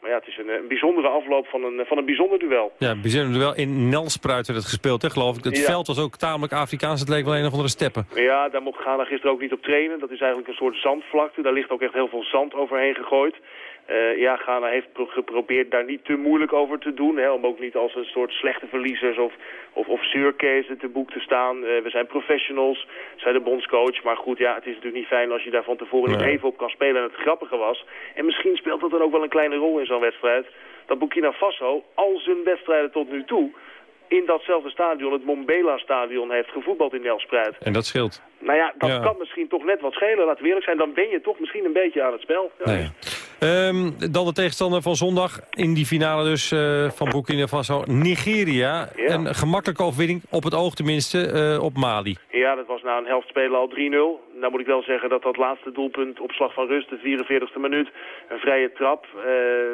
Maar ja, het is een, een, bijzondere afloop van een, van een bijzonder duel. Ja, een bijzonder duel. In Nelspruit werd het gespeeld, hè, geloof ik. Het ja. veld was ook tamelijk Afrikaans. Het leek wel een of andere steppen. Ja, daar mocht Ghana gisteren ook niet op trainen. Dat is eigenlijk een soort zandvlakte. Daar ligt ook echt heel veel zand overheen gegooid. Uh, ja, Ghana heeft pro geprobeerd daar niet te moeilijk over te doen. Hè, om ook niet als een soort slechte verliezers of, of, of zuurkezen te boek te staan. Uh, we zijn professionals, zei de bondscoach. Maar goed, ja, het is natuurlijk niet fijn als je daar van tevoren niet even op kan spelen. En het grappige was, en misschien speelt dat dan ook wel een kleine rol in zo'n wedstrijd... dat Burkina Faso al zijn wedstrijden tot nu toe in datzelfde stadion, het Mombela-stadion, heeft gevoetbald in Nelspruit. En dat scheelt. Nou ja, dat Ja. kan misschien toch net wat schelen, laten we eerlijk zijn. Dan ben je toch misschien een beetje aan het spel. Ja. Nee. Ehm, dan de tegenstander van zondag in die finale dus eh, van Burkina Faso. Nigeria. Ja. Een gemakkelijke overwinning, op het oog tenminste, eh, op Mali. Ja, dat was na een helft spelen al 3-0. Nou moet ik wel zeggen dat dat laatste doelpunt op slag van rust, de 44e minuut, een vrije trap eh,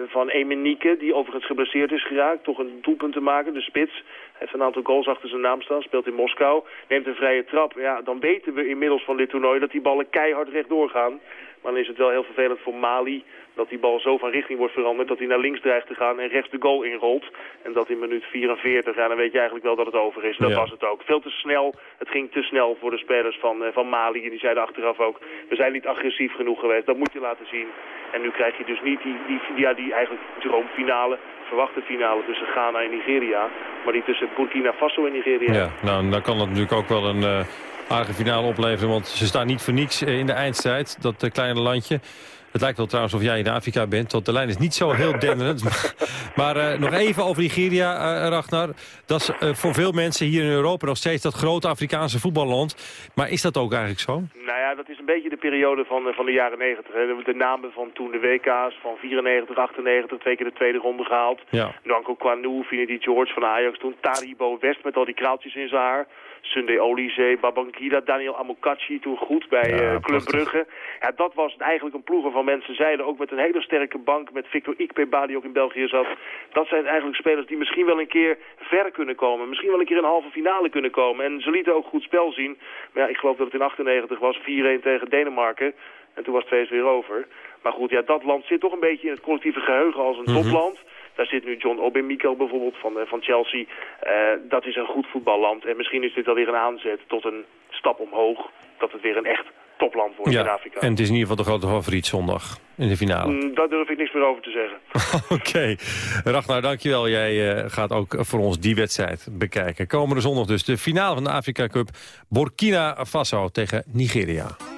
van Emenike, die overigens geblesseerd is geraakt, toch een doelpunt te maken. De spits heeft een aantal goals achter zijn naam staan, speelt in Moskou, neemt een vrije trap. Ja, dan weten we inmiddels van dit toernooi dat die ballen keihard rechtdoor gaan. Maar dan is het wel heel vervelend voor Mali dat die bal zo van richting wordt veranderd dat hij naar links dreigt te gaan en rechts de goal inrolt. En dat in minuut 44, ja, dan weet je eigenlijk wel dat het over is. Dat Ja. was het ook. Veel te snel. Het ging te snel voor de spelers van, eh, van Mali. En die zeiden achteraf ook, we zijn niet agressief genoeg geweest. Dat moet je laten zien. En nu krijg je dus niet die, die, ja, die eigenlijk droomfinale, verwachte finale tussen Ghana en Nigeria. Maar die tussen Burkina Faso en Nigeria. Ja, nou, dan kan dat natuurlijk ook wel een eh aardige finale opleveren. Want ze staan niet voor niks eh, in de eindstrijd, dat eh, kleine landje. Het lijkt wel trouwens of jij in Afrika bent, want de lijn is niet zo heel denderend. maar uh, nog even over Nigeria, uh, Ragnar. Dat is uh, voor veel mensen hier in Europa nog steeds dat grote Afrikaanse voetballand. Maar is dat ook eigenlijk zo? Nou ja, dat is een beetje de periode van, van de jaren 90. Hè. De namen van toen de WK's van 94, 98, twee keer de tweede ronde gehaald. Ja. Danko Kwanu, Finidi George van Ajax toen. Taribo West met al die kraaltjes in zijn haar. Sunday Olise, Babangida, Daniel Amokachi toen goed bij Ja, eh, Club. Brugge. Ja, dat was eigenlijk een ploeg waarvan mensen zeiden, ook met een hele sterke bank, met Victor Ikpeba die ook in België zat. Dat zijn eigenlijk spelers die misschien wel een keer ver kunnen komen. Misschien wel een keer een halve finale kunnen komen. En ze lieten ook goed spel zien. Maar ja, ik geloof dat het in 98 was, 4-1 tegen Denemarken. En toen was het feest weer over. Maar goed, ja, dat land zit toch een beetje in het collectieve geheugen als een Mhm. topland. Daar zit nu John Obi Mikel bijvoorbeeld van, eh, van Chelsea. Eh, dat is een goed voetballand. En misschien is dit alweer een aanzet tot een stap omhoog. Dat het weer een echt topland wordt in Afrika. en het is in ieder geval de grote favoriet zondag in de finale. Mm, daar durf ik niks meer over te zeggen. Oké. Ragnar, dankjewel. Jij eh, gaat ook voor ons die wedstrijd bekijken. Komende zondag dus de finale van de Afrika Cup. Burkina Faso tegen Nigeria.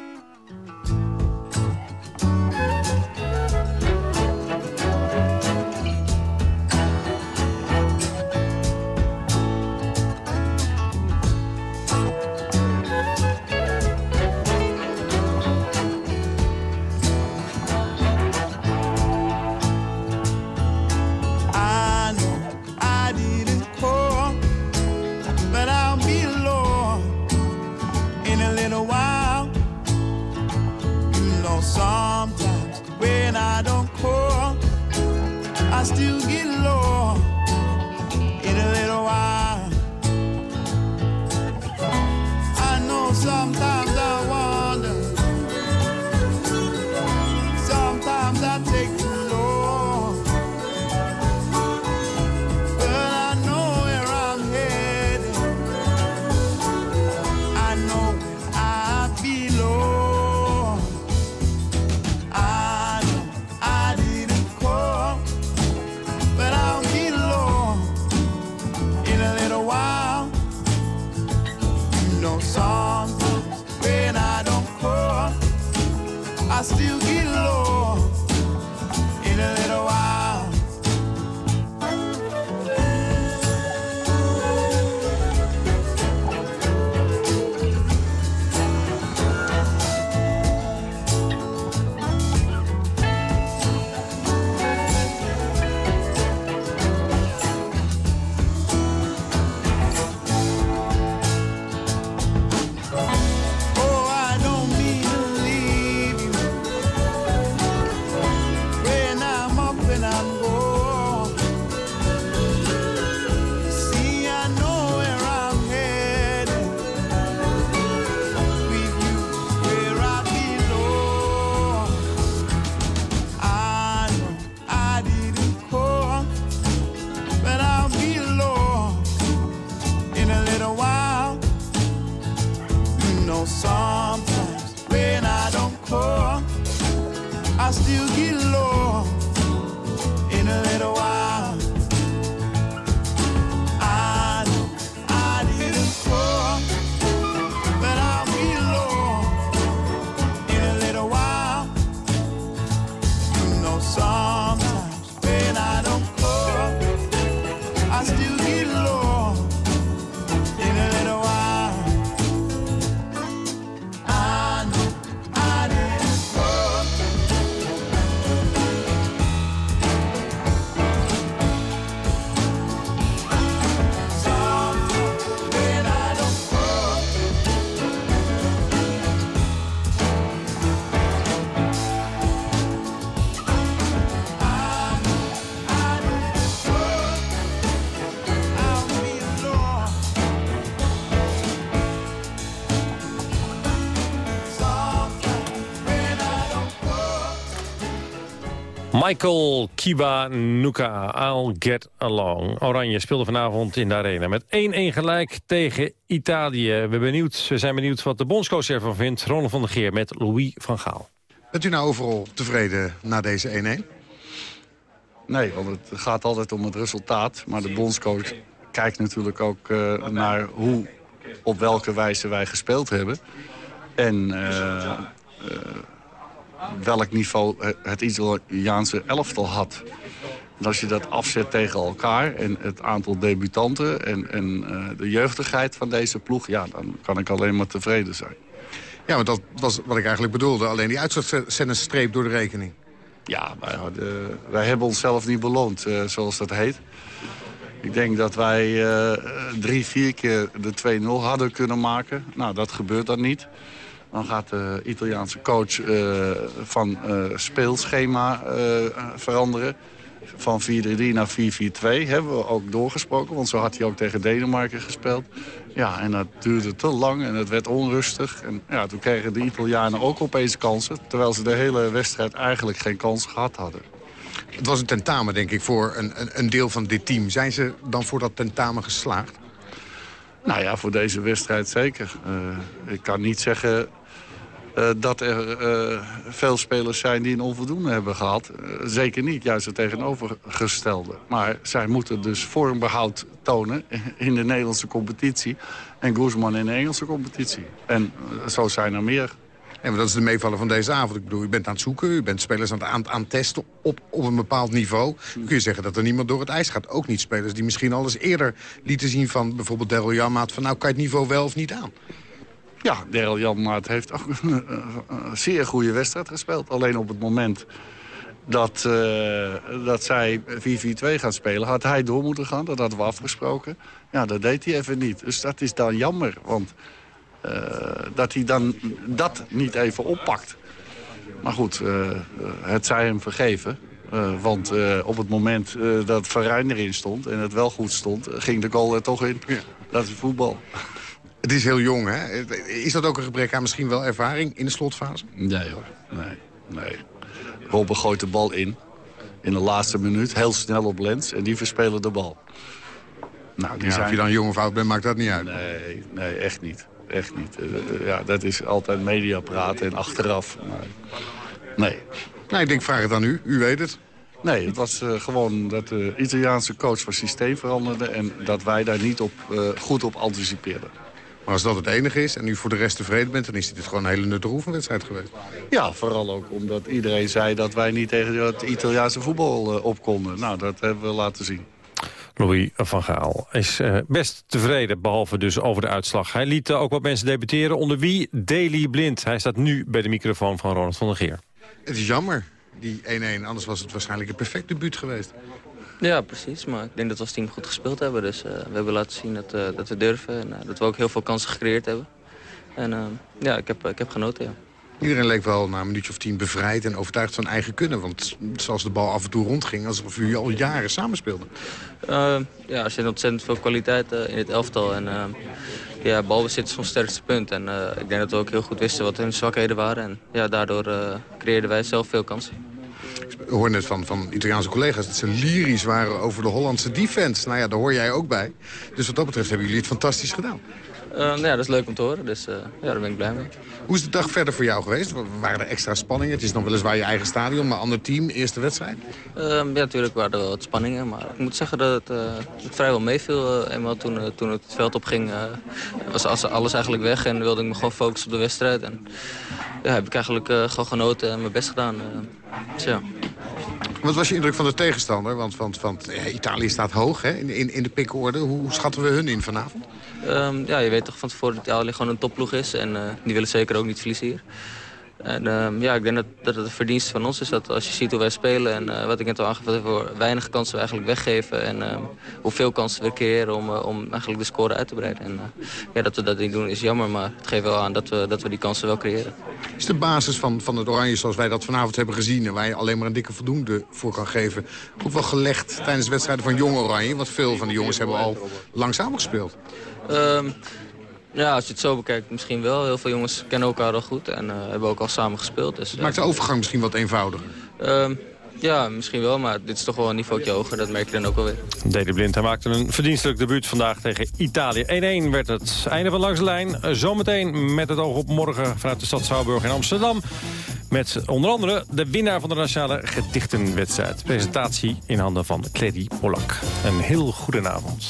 Michael Kiwanuka, I'll Get Along. Oranje speelde vanavond in de arena met 1-1 gelijk tegen Italië. We, benieuwd, we zijn benieuwd wat de bondscoach ervan vindt. Ronald van der Geer met Louis van Gaal. Bent u nou overal tevreden na deze 1-1? Nee, want het gaat altijd om het resultaat. Maar de bondscoach kijkt natuurlijk ook eh, naar hoe, op welke wijze wij gespeeld hebben. En eh, eh, welk niveau het Italiaanse elftal had. En als je dat afzet tegen elkaar en het aantal debutanten... en, en de jeugdigheid van deze ploeg, ja, dan kan ik alleen maar tevreden zijn. Ja, want dat was wat ik eigenlijk bedoelde. Alleen die uitslag zet een streep door de rekening. Ja, wij, wij hebben onszelf niet beloond, zoals dat heet. Ik denk dat wij uh, drie, vier keer de 2-0 hadden kunnen maken. Nou, dat gebeurt dan niet. Dan gaat de Italiaanse coach uh, van uh, speelschema veranderen. Van 4-3 naar 4-4-2 hebben we ook doorgesproken. Want zo had hij ook tegen Denemarken gespeeld. Ja, en dat duurde te lang en het werd onrustig. En ja, toen kregen de Italianen ook opeens kansen. Terwijl ze de hele wedstrijd eigenlijk geen kans gehad hadden. Het was een tentamen, denk ik, voor een, een deel van dit team. Zijn ze dan voor dat tentamen geslaagd? Nou ja, voor deze wedstrijd zeker. Uh, ik kan niet zeggen uh, dat er uh, veel spelers zijn die een onvoldoende hebben gehad. zeker niet, juist het tegenovergestelde. Maar zij moeten dus vormbehoud tonen in de Nederlandse competitie... en Guzman in de Engelse competitie. En zo zijn er meer en dat is de meevaller van deze avond. Ik bedoel, u bent aan het zoeken, u bent spelers aan het aan, testen op, op een bepaald niveau. Dan kun je zeggen dat er niemand door het ijs gaat. Ook niet spelers die misschien al eens eerder lieten zien van bijvoorbeeld Daryl Janmaat... van nou kan je het niveau wel of niet aan. Ja, Daryl Janmaat heeft ook een, zeer goede wedstrijd gespeeld. Alleen op het moment dat, uh, dat zij 4-4-2 gaan spelen, had hij door moeten gaan. Dat hadden we afgesproken. Ja, dat deed hij even niet. Dus dat is dan jammer, want... Uh, dat hij dan dat niet even oppakt. Maar goed, uh, het zij hem vergeven. Want op het moment dat Verrein erin stond en het wel goed stond... ging de goal er toch in. Ja. Dat is voetbal. Het is heel jong, hè? Is dat ook een gebrek aan misschien wel ervaring in de slotfase? Nee hoor, nee. nee. Robben gooit de bal in. In de laatste minuut, heel snel op Lens. En die verspelen de bal. Nou, die zijn... Of je dan jong of oud bent, maakt dat niet uit. Nee, nee echt niet echt niet. Eh, eh, ja, dat is altijd media praten en achteraf. Maar nee. Nou, ik denk, vraag het aan u. U weet het. Nee, het was uh, gewoon dat de Italiaanse coach van systeem veranderde... en dat wij daar niet op, uh, goed op anticipeerden. Maar als dat het enige is en u voor de rest tevreden bent... dan is dit gewoon een hele nuttige oefenwedstrijd geweest. Ja, vooral ook omdat iedereen zei dat wij niet tegen het Italiaanse voetbal uh, op konden. Nou, dat hebben we laten zien. Louis van Gaal is uh, best tevreden, behalve dus over de uitslag. Hij liet uh, ook wat mensen debatteren, onder wie Daily Blind. Hij staat nu bij de microfoon van Ronald van der Geer. Het is jammer, die 1-1. Anders was het waarschijnlijk een perfect debuut geweest. Ja, precies. Maar ik denk dat we als team goed gespeeld hebben. Dus uh, we hebben laten zien dat, dat we durven en dat we ook heel veel kansen gecreëerd hebben. En ja, ik heb, ik heb genoten, ja. Iedereen leek wel na een minuutje of tien bevrijd en overtuigd van eigen kunnen. Want zoals de bal af en toe rondging, alsof u al jaren samenspeelden. Uh, ja, er zit ontzettend veel kwaliteit uh, in het elftal. En uh, ja, balbezit is ons sterkste punt. En ik denk dat we ook heel goed wisten wat hun zwakheden waren. En ja, daardoor creëerden wij zelf veel kansen. Ik hoor net van, van Italiaanse collega's dat ze lyrisch waren over de Hollandse defense. Nou ja, daar hoor jij ook bij. Dus wat dat betreft hebben jullie het fantastisch gedaan. Uh, nou ja, dat is leuk om te horen, dus uh, ja, daar ben ik blij mee. Hoe is de dag verder voor jou geweest? Waren er extra spanningen? Het is nog weliswaar je eigen stadion, maar ander team, eerste wedstrijd? Uh, ja, natuurlijk waren er wel wat spanningen, maar ik moet zeggen dat het, eh, het vrijwel meeviel. eenmaal toen, toen het veld opging, was alles eigenlijk weg en wilde ik me gewoon focussen op de wedstrijd. En ja, heb ik eigenlijk gewoon genoten en mijn best gedaan. dus ja. Wat was je indruk van de tegenstander? Want, want, want ja, Italië staat hoog hè, in, in, in de pikorde. Hoe schatten we hun in vanavond? Um, ja, je weet toch van tevoren dat Italië gewoon een topploeg is. En uh, die willen zeker ook niet verliezen hier. En um, ja, ik denk dat, dat het een verdienste van ons is. Dat als je ziet hoe wij spelen en uh, wat ik net al aangaf, voor weinig kansen we eigenlijk weggeven. En um, hoeveel kansen we creëren om, uh, om eigenlijk de score uit te breiden. En ja, dat we dat niet doen is jammer, maar het geeft wel aan dat we, dat we die kansen wel creëren. Is de basis van, van het Oranje zoals wij dat vanavond hebben gezien... en waar je alleen maar een dikke voldoende voor kan geven... ook wel gelegd tijdens de wedstrijden van Jong Oranje? Want veel van de jongens hebben al langzaam gespeeld. Um, ja, als je het zo bekijkt, misschien wel. Heel veel jongens kennen elkaar al goed en uh, hebben ook al samen gespeeld. Dus, het maakt de overgang misschien wat eenvoudiger? Uh, ja, misschien wel, maar dit is toch wel een niveautje hoger. Dat merk je dan ook wel weer. Dede Blind, hij maakte een verdienstelijk debuut vandaag tegen Italië. 1-1 werd het einde van langs de lijn. Zometeen met het oog op morgen vanuit de stad Schouwburg in Amsterdam. Met onder andere de winnaar van de Nationale Gedichtenwedstrijd. Presentatie in handen van Clady Polak. Een heel goedenavond.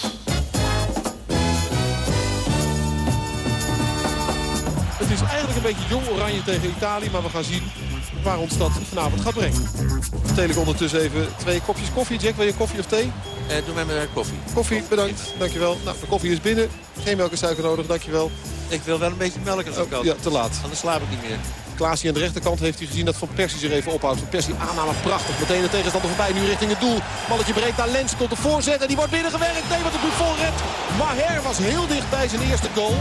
Het is eigenlijk een beetje jong oranje tegen Italië. Maar we gaan zien waar ons dat vanavond gaat brengen. Vertel ik ondertussen even twee kopjes koffie. Jack, wil je koffie of thee? Eh, doe mij maar koffie. Koffie, bedankt. Dankjewel. Nou, de koffie is binnen. Geen melk en suiker nodig, dankjewel. Ik wil wel een beetje melk als ik oh, Ja, te laat. Anders slaap ik niet meer. Klaas hier aan de rechterkant heeft hij gezien dat Van Persie zich even ophoudt. Van Persie aanname prachtig. Meteen de tegenstander voorbij. Nu richting het doel. Balletje breed naar Lens. Komt de voorzet en die wordt binnengewerkt. Nee, wat een Buffon redt. Maher was heel dicht bij zijn eerste goal.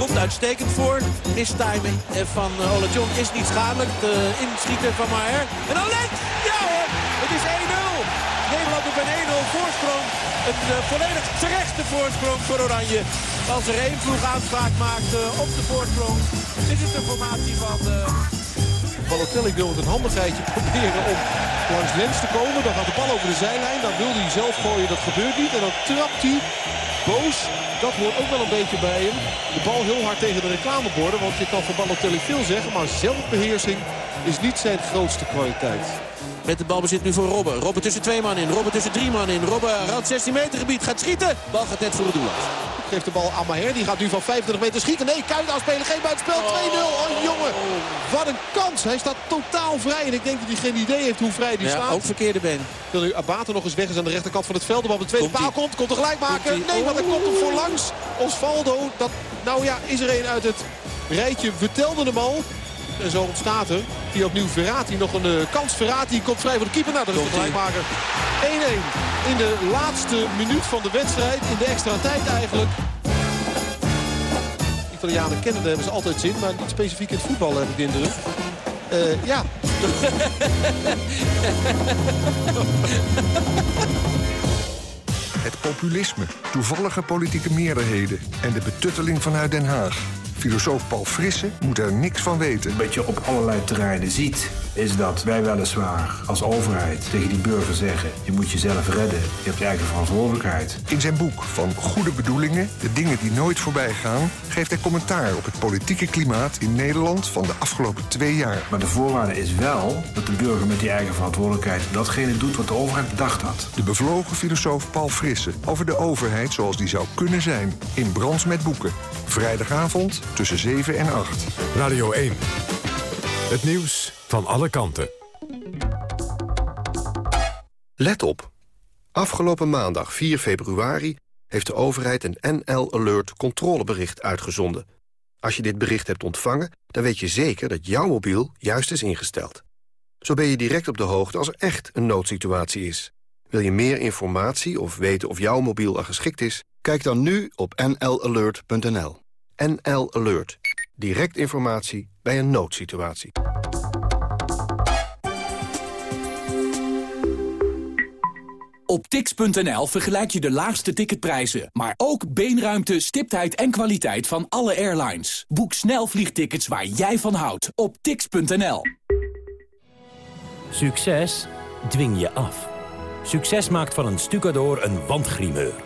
Komt uitstekend voor. Mistiming van uh, Ole John is niet schadelijk. De inschieten van Maher. En Lens! Ja hoor! Het is 1-0. Nederland op een 1-0 voorsprong. Een uh, volledig terechte voorsprong voor Oranje. Als er één ploeg aanspraak maakt uh, op de voorsprong, is het de formatie van... Uh... Balotelli wil met een handigheidje proberen om langs Lens te komen. Dan gaat de bal over de zijlijn. Dan wil hij zelf gooien. Dat gebeurt niet. En dan trapt hij boos. Dat hoort ook wel een beetje bij hem. De bal heel hard tegen de reclameborden. Want je kan van Balotelli veel zeggen. Maar zelfbeheersing is niet zijn grootste kwaliteit. Met de balbezit nu voor Robben. Robben tussen twee man in. Robben tussen drie man in. Robben rand 16 meter gebied. Gaat schieten. Bal gaat net voor het doel Geeft de bal aan Maher. Die gaat nu van 25 meter schieten. Nee, Kuit afspelen. Geen buitenspel. 2-0. Oh jongen. Wat een kans. Hij staat totaal vrij. En ik denk dat hij geen idee heeft hoe vrij die ja, staat. ook verkeerde been. Wil nu Abate nog eens weg is aan de rechterkant van het veld. De bal op de tweede paal komt. Komt er gelijk maken. Nee, want hij komt hem voorlangs. Osvaldo. Dat, nou ja, is er een uit het rijtje. Vertelde hem al. En zo ontstaat er. Hier opnieuw Verratti. Nog een uh, kans. Verratti komt vrij voor de keeper. Nou, dat is de gelijkmaker. 1-1 in de laatste minuut van de wedstrijd. In de extra tijd eigenlijk. Italianen kennen, daar hebben ze altijd zin. Maar niet specifiek in het voetbal heb ik de indruk. Uh, ja. Het populisme, toevallige politieke meerderheden en de betutteling vanuit Den Haag. Filosoof Paul Frisse moet er niks van weten. Wat je op allerlei terreinen ziet, is dat wij weliswaar als overheid tegen die burger zeggen... je moet jezelf redden, je hebt je eigen verantwoordelijkheid. In zijn boek Van Goede Bedoelingen, de dingen die nooit voorbij gaan... geeft hij commentaar op het politieke klimaat in Nederland van de afgelopen twee jaar. Maar de voorwaarde is wel dat de burger met die eigen verantwoordelijkheid... datgene doet wat de overheid bedacht had. De bevlogen filosoof Paul Frisse over de overheid zoals die zou kunnen zijn. In Brands met Boeken. Vrijdagavond tussen 7 en 8. Radio 1. Het nieuws van alle kanten. Let op. Afgelopen maandag 4 februari heeft de overheid een NL Alert controlebericht uitgezonden. Als je dit bericht hebt ontvangen, dan weet je zeker dat jouw mobiel juist is ingesteld. Zo ben je direct op de hoogte als er echt een noodsituatie is. Wil je meer informatie of weten of jouw mobiel er geschikt is? Kijk dan nu op nlalert.nl. NL Alert. Direct informatie bij een noodsituatie. Op tix.nl vergelijk je de laagste ticketprijzen, maar ook beenruimte, stiptheid en kwaliteit van alle airlines. Boek snel vliegtickets waar jij van houdt op tix.nl. Succes dwing je af. Succes maakt van een stucador een wandgrimeur.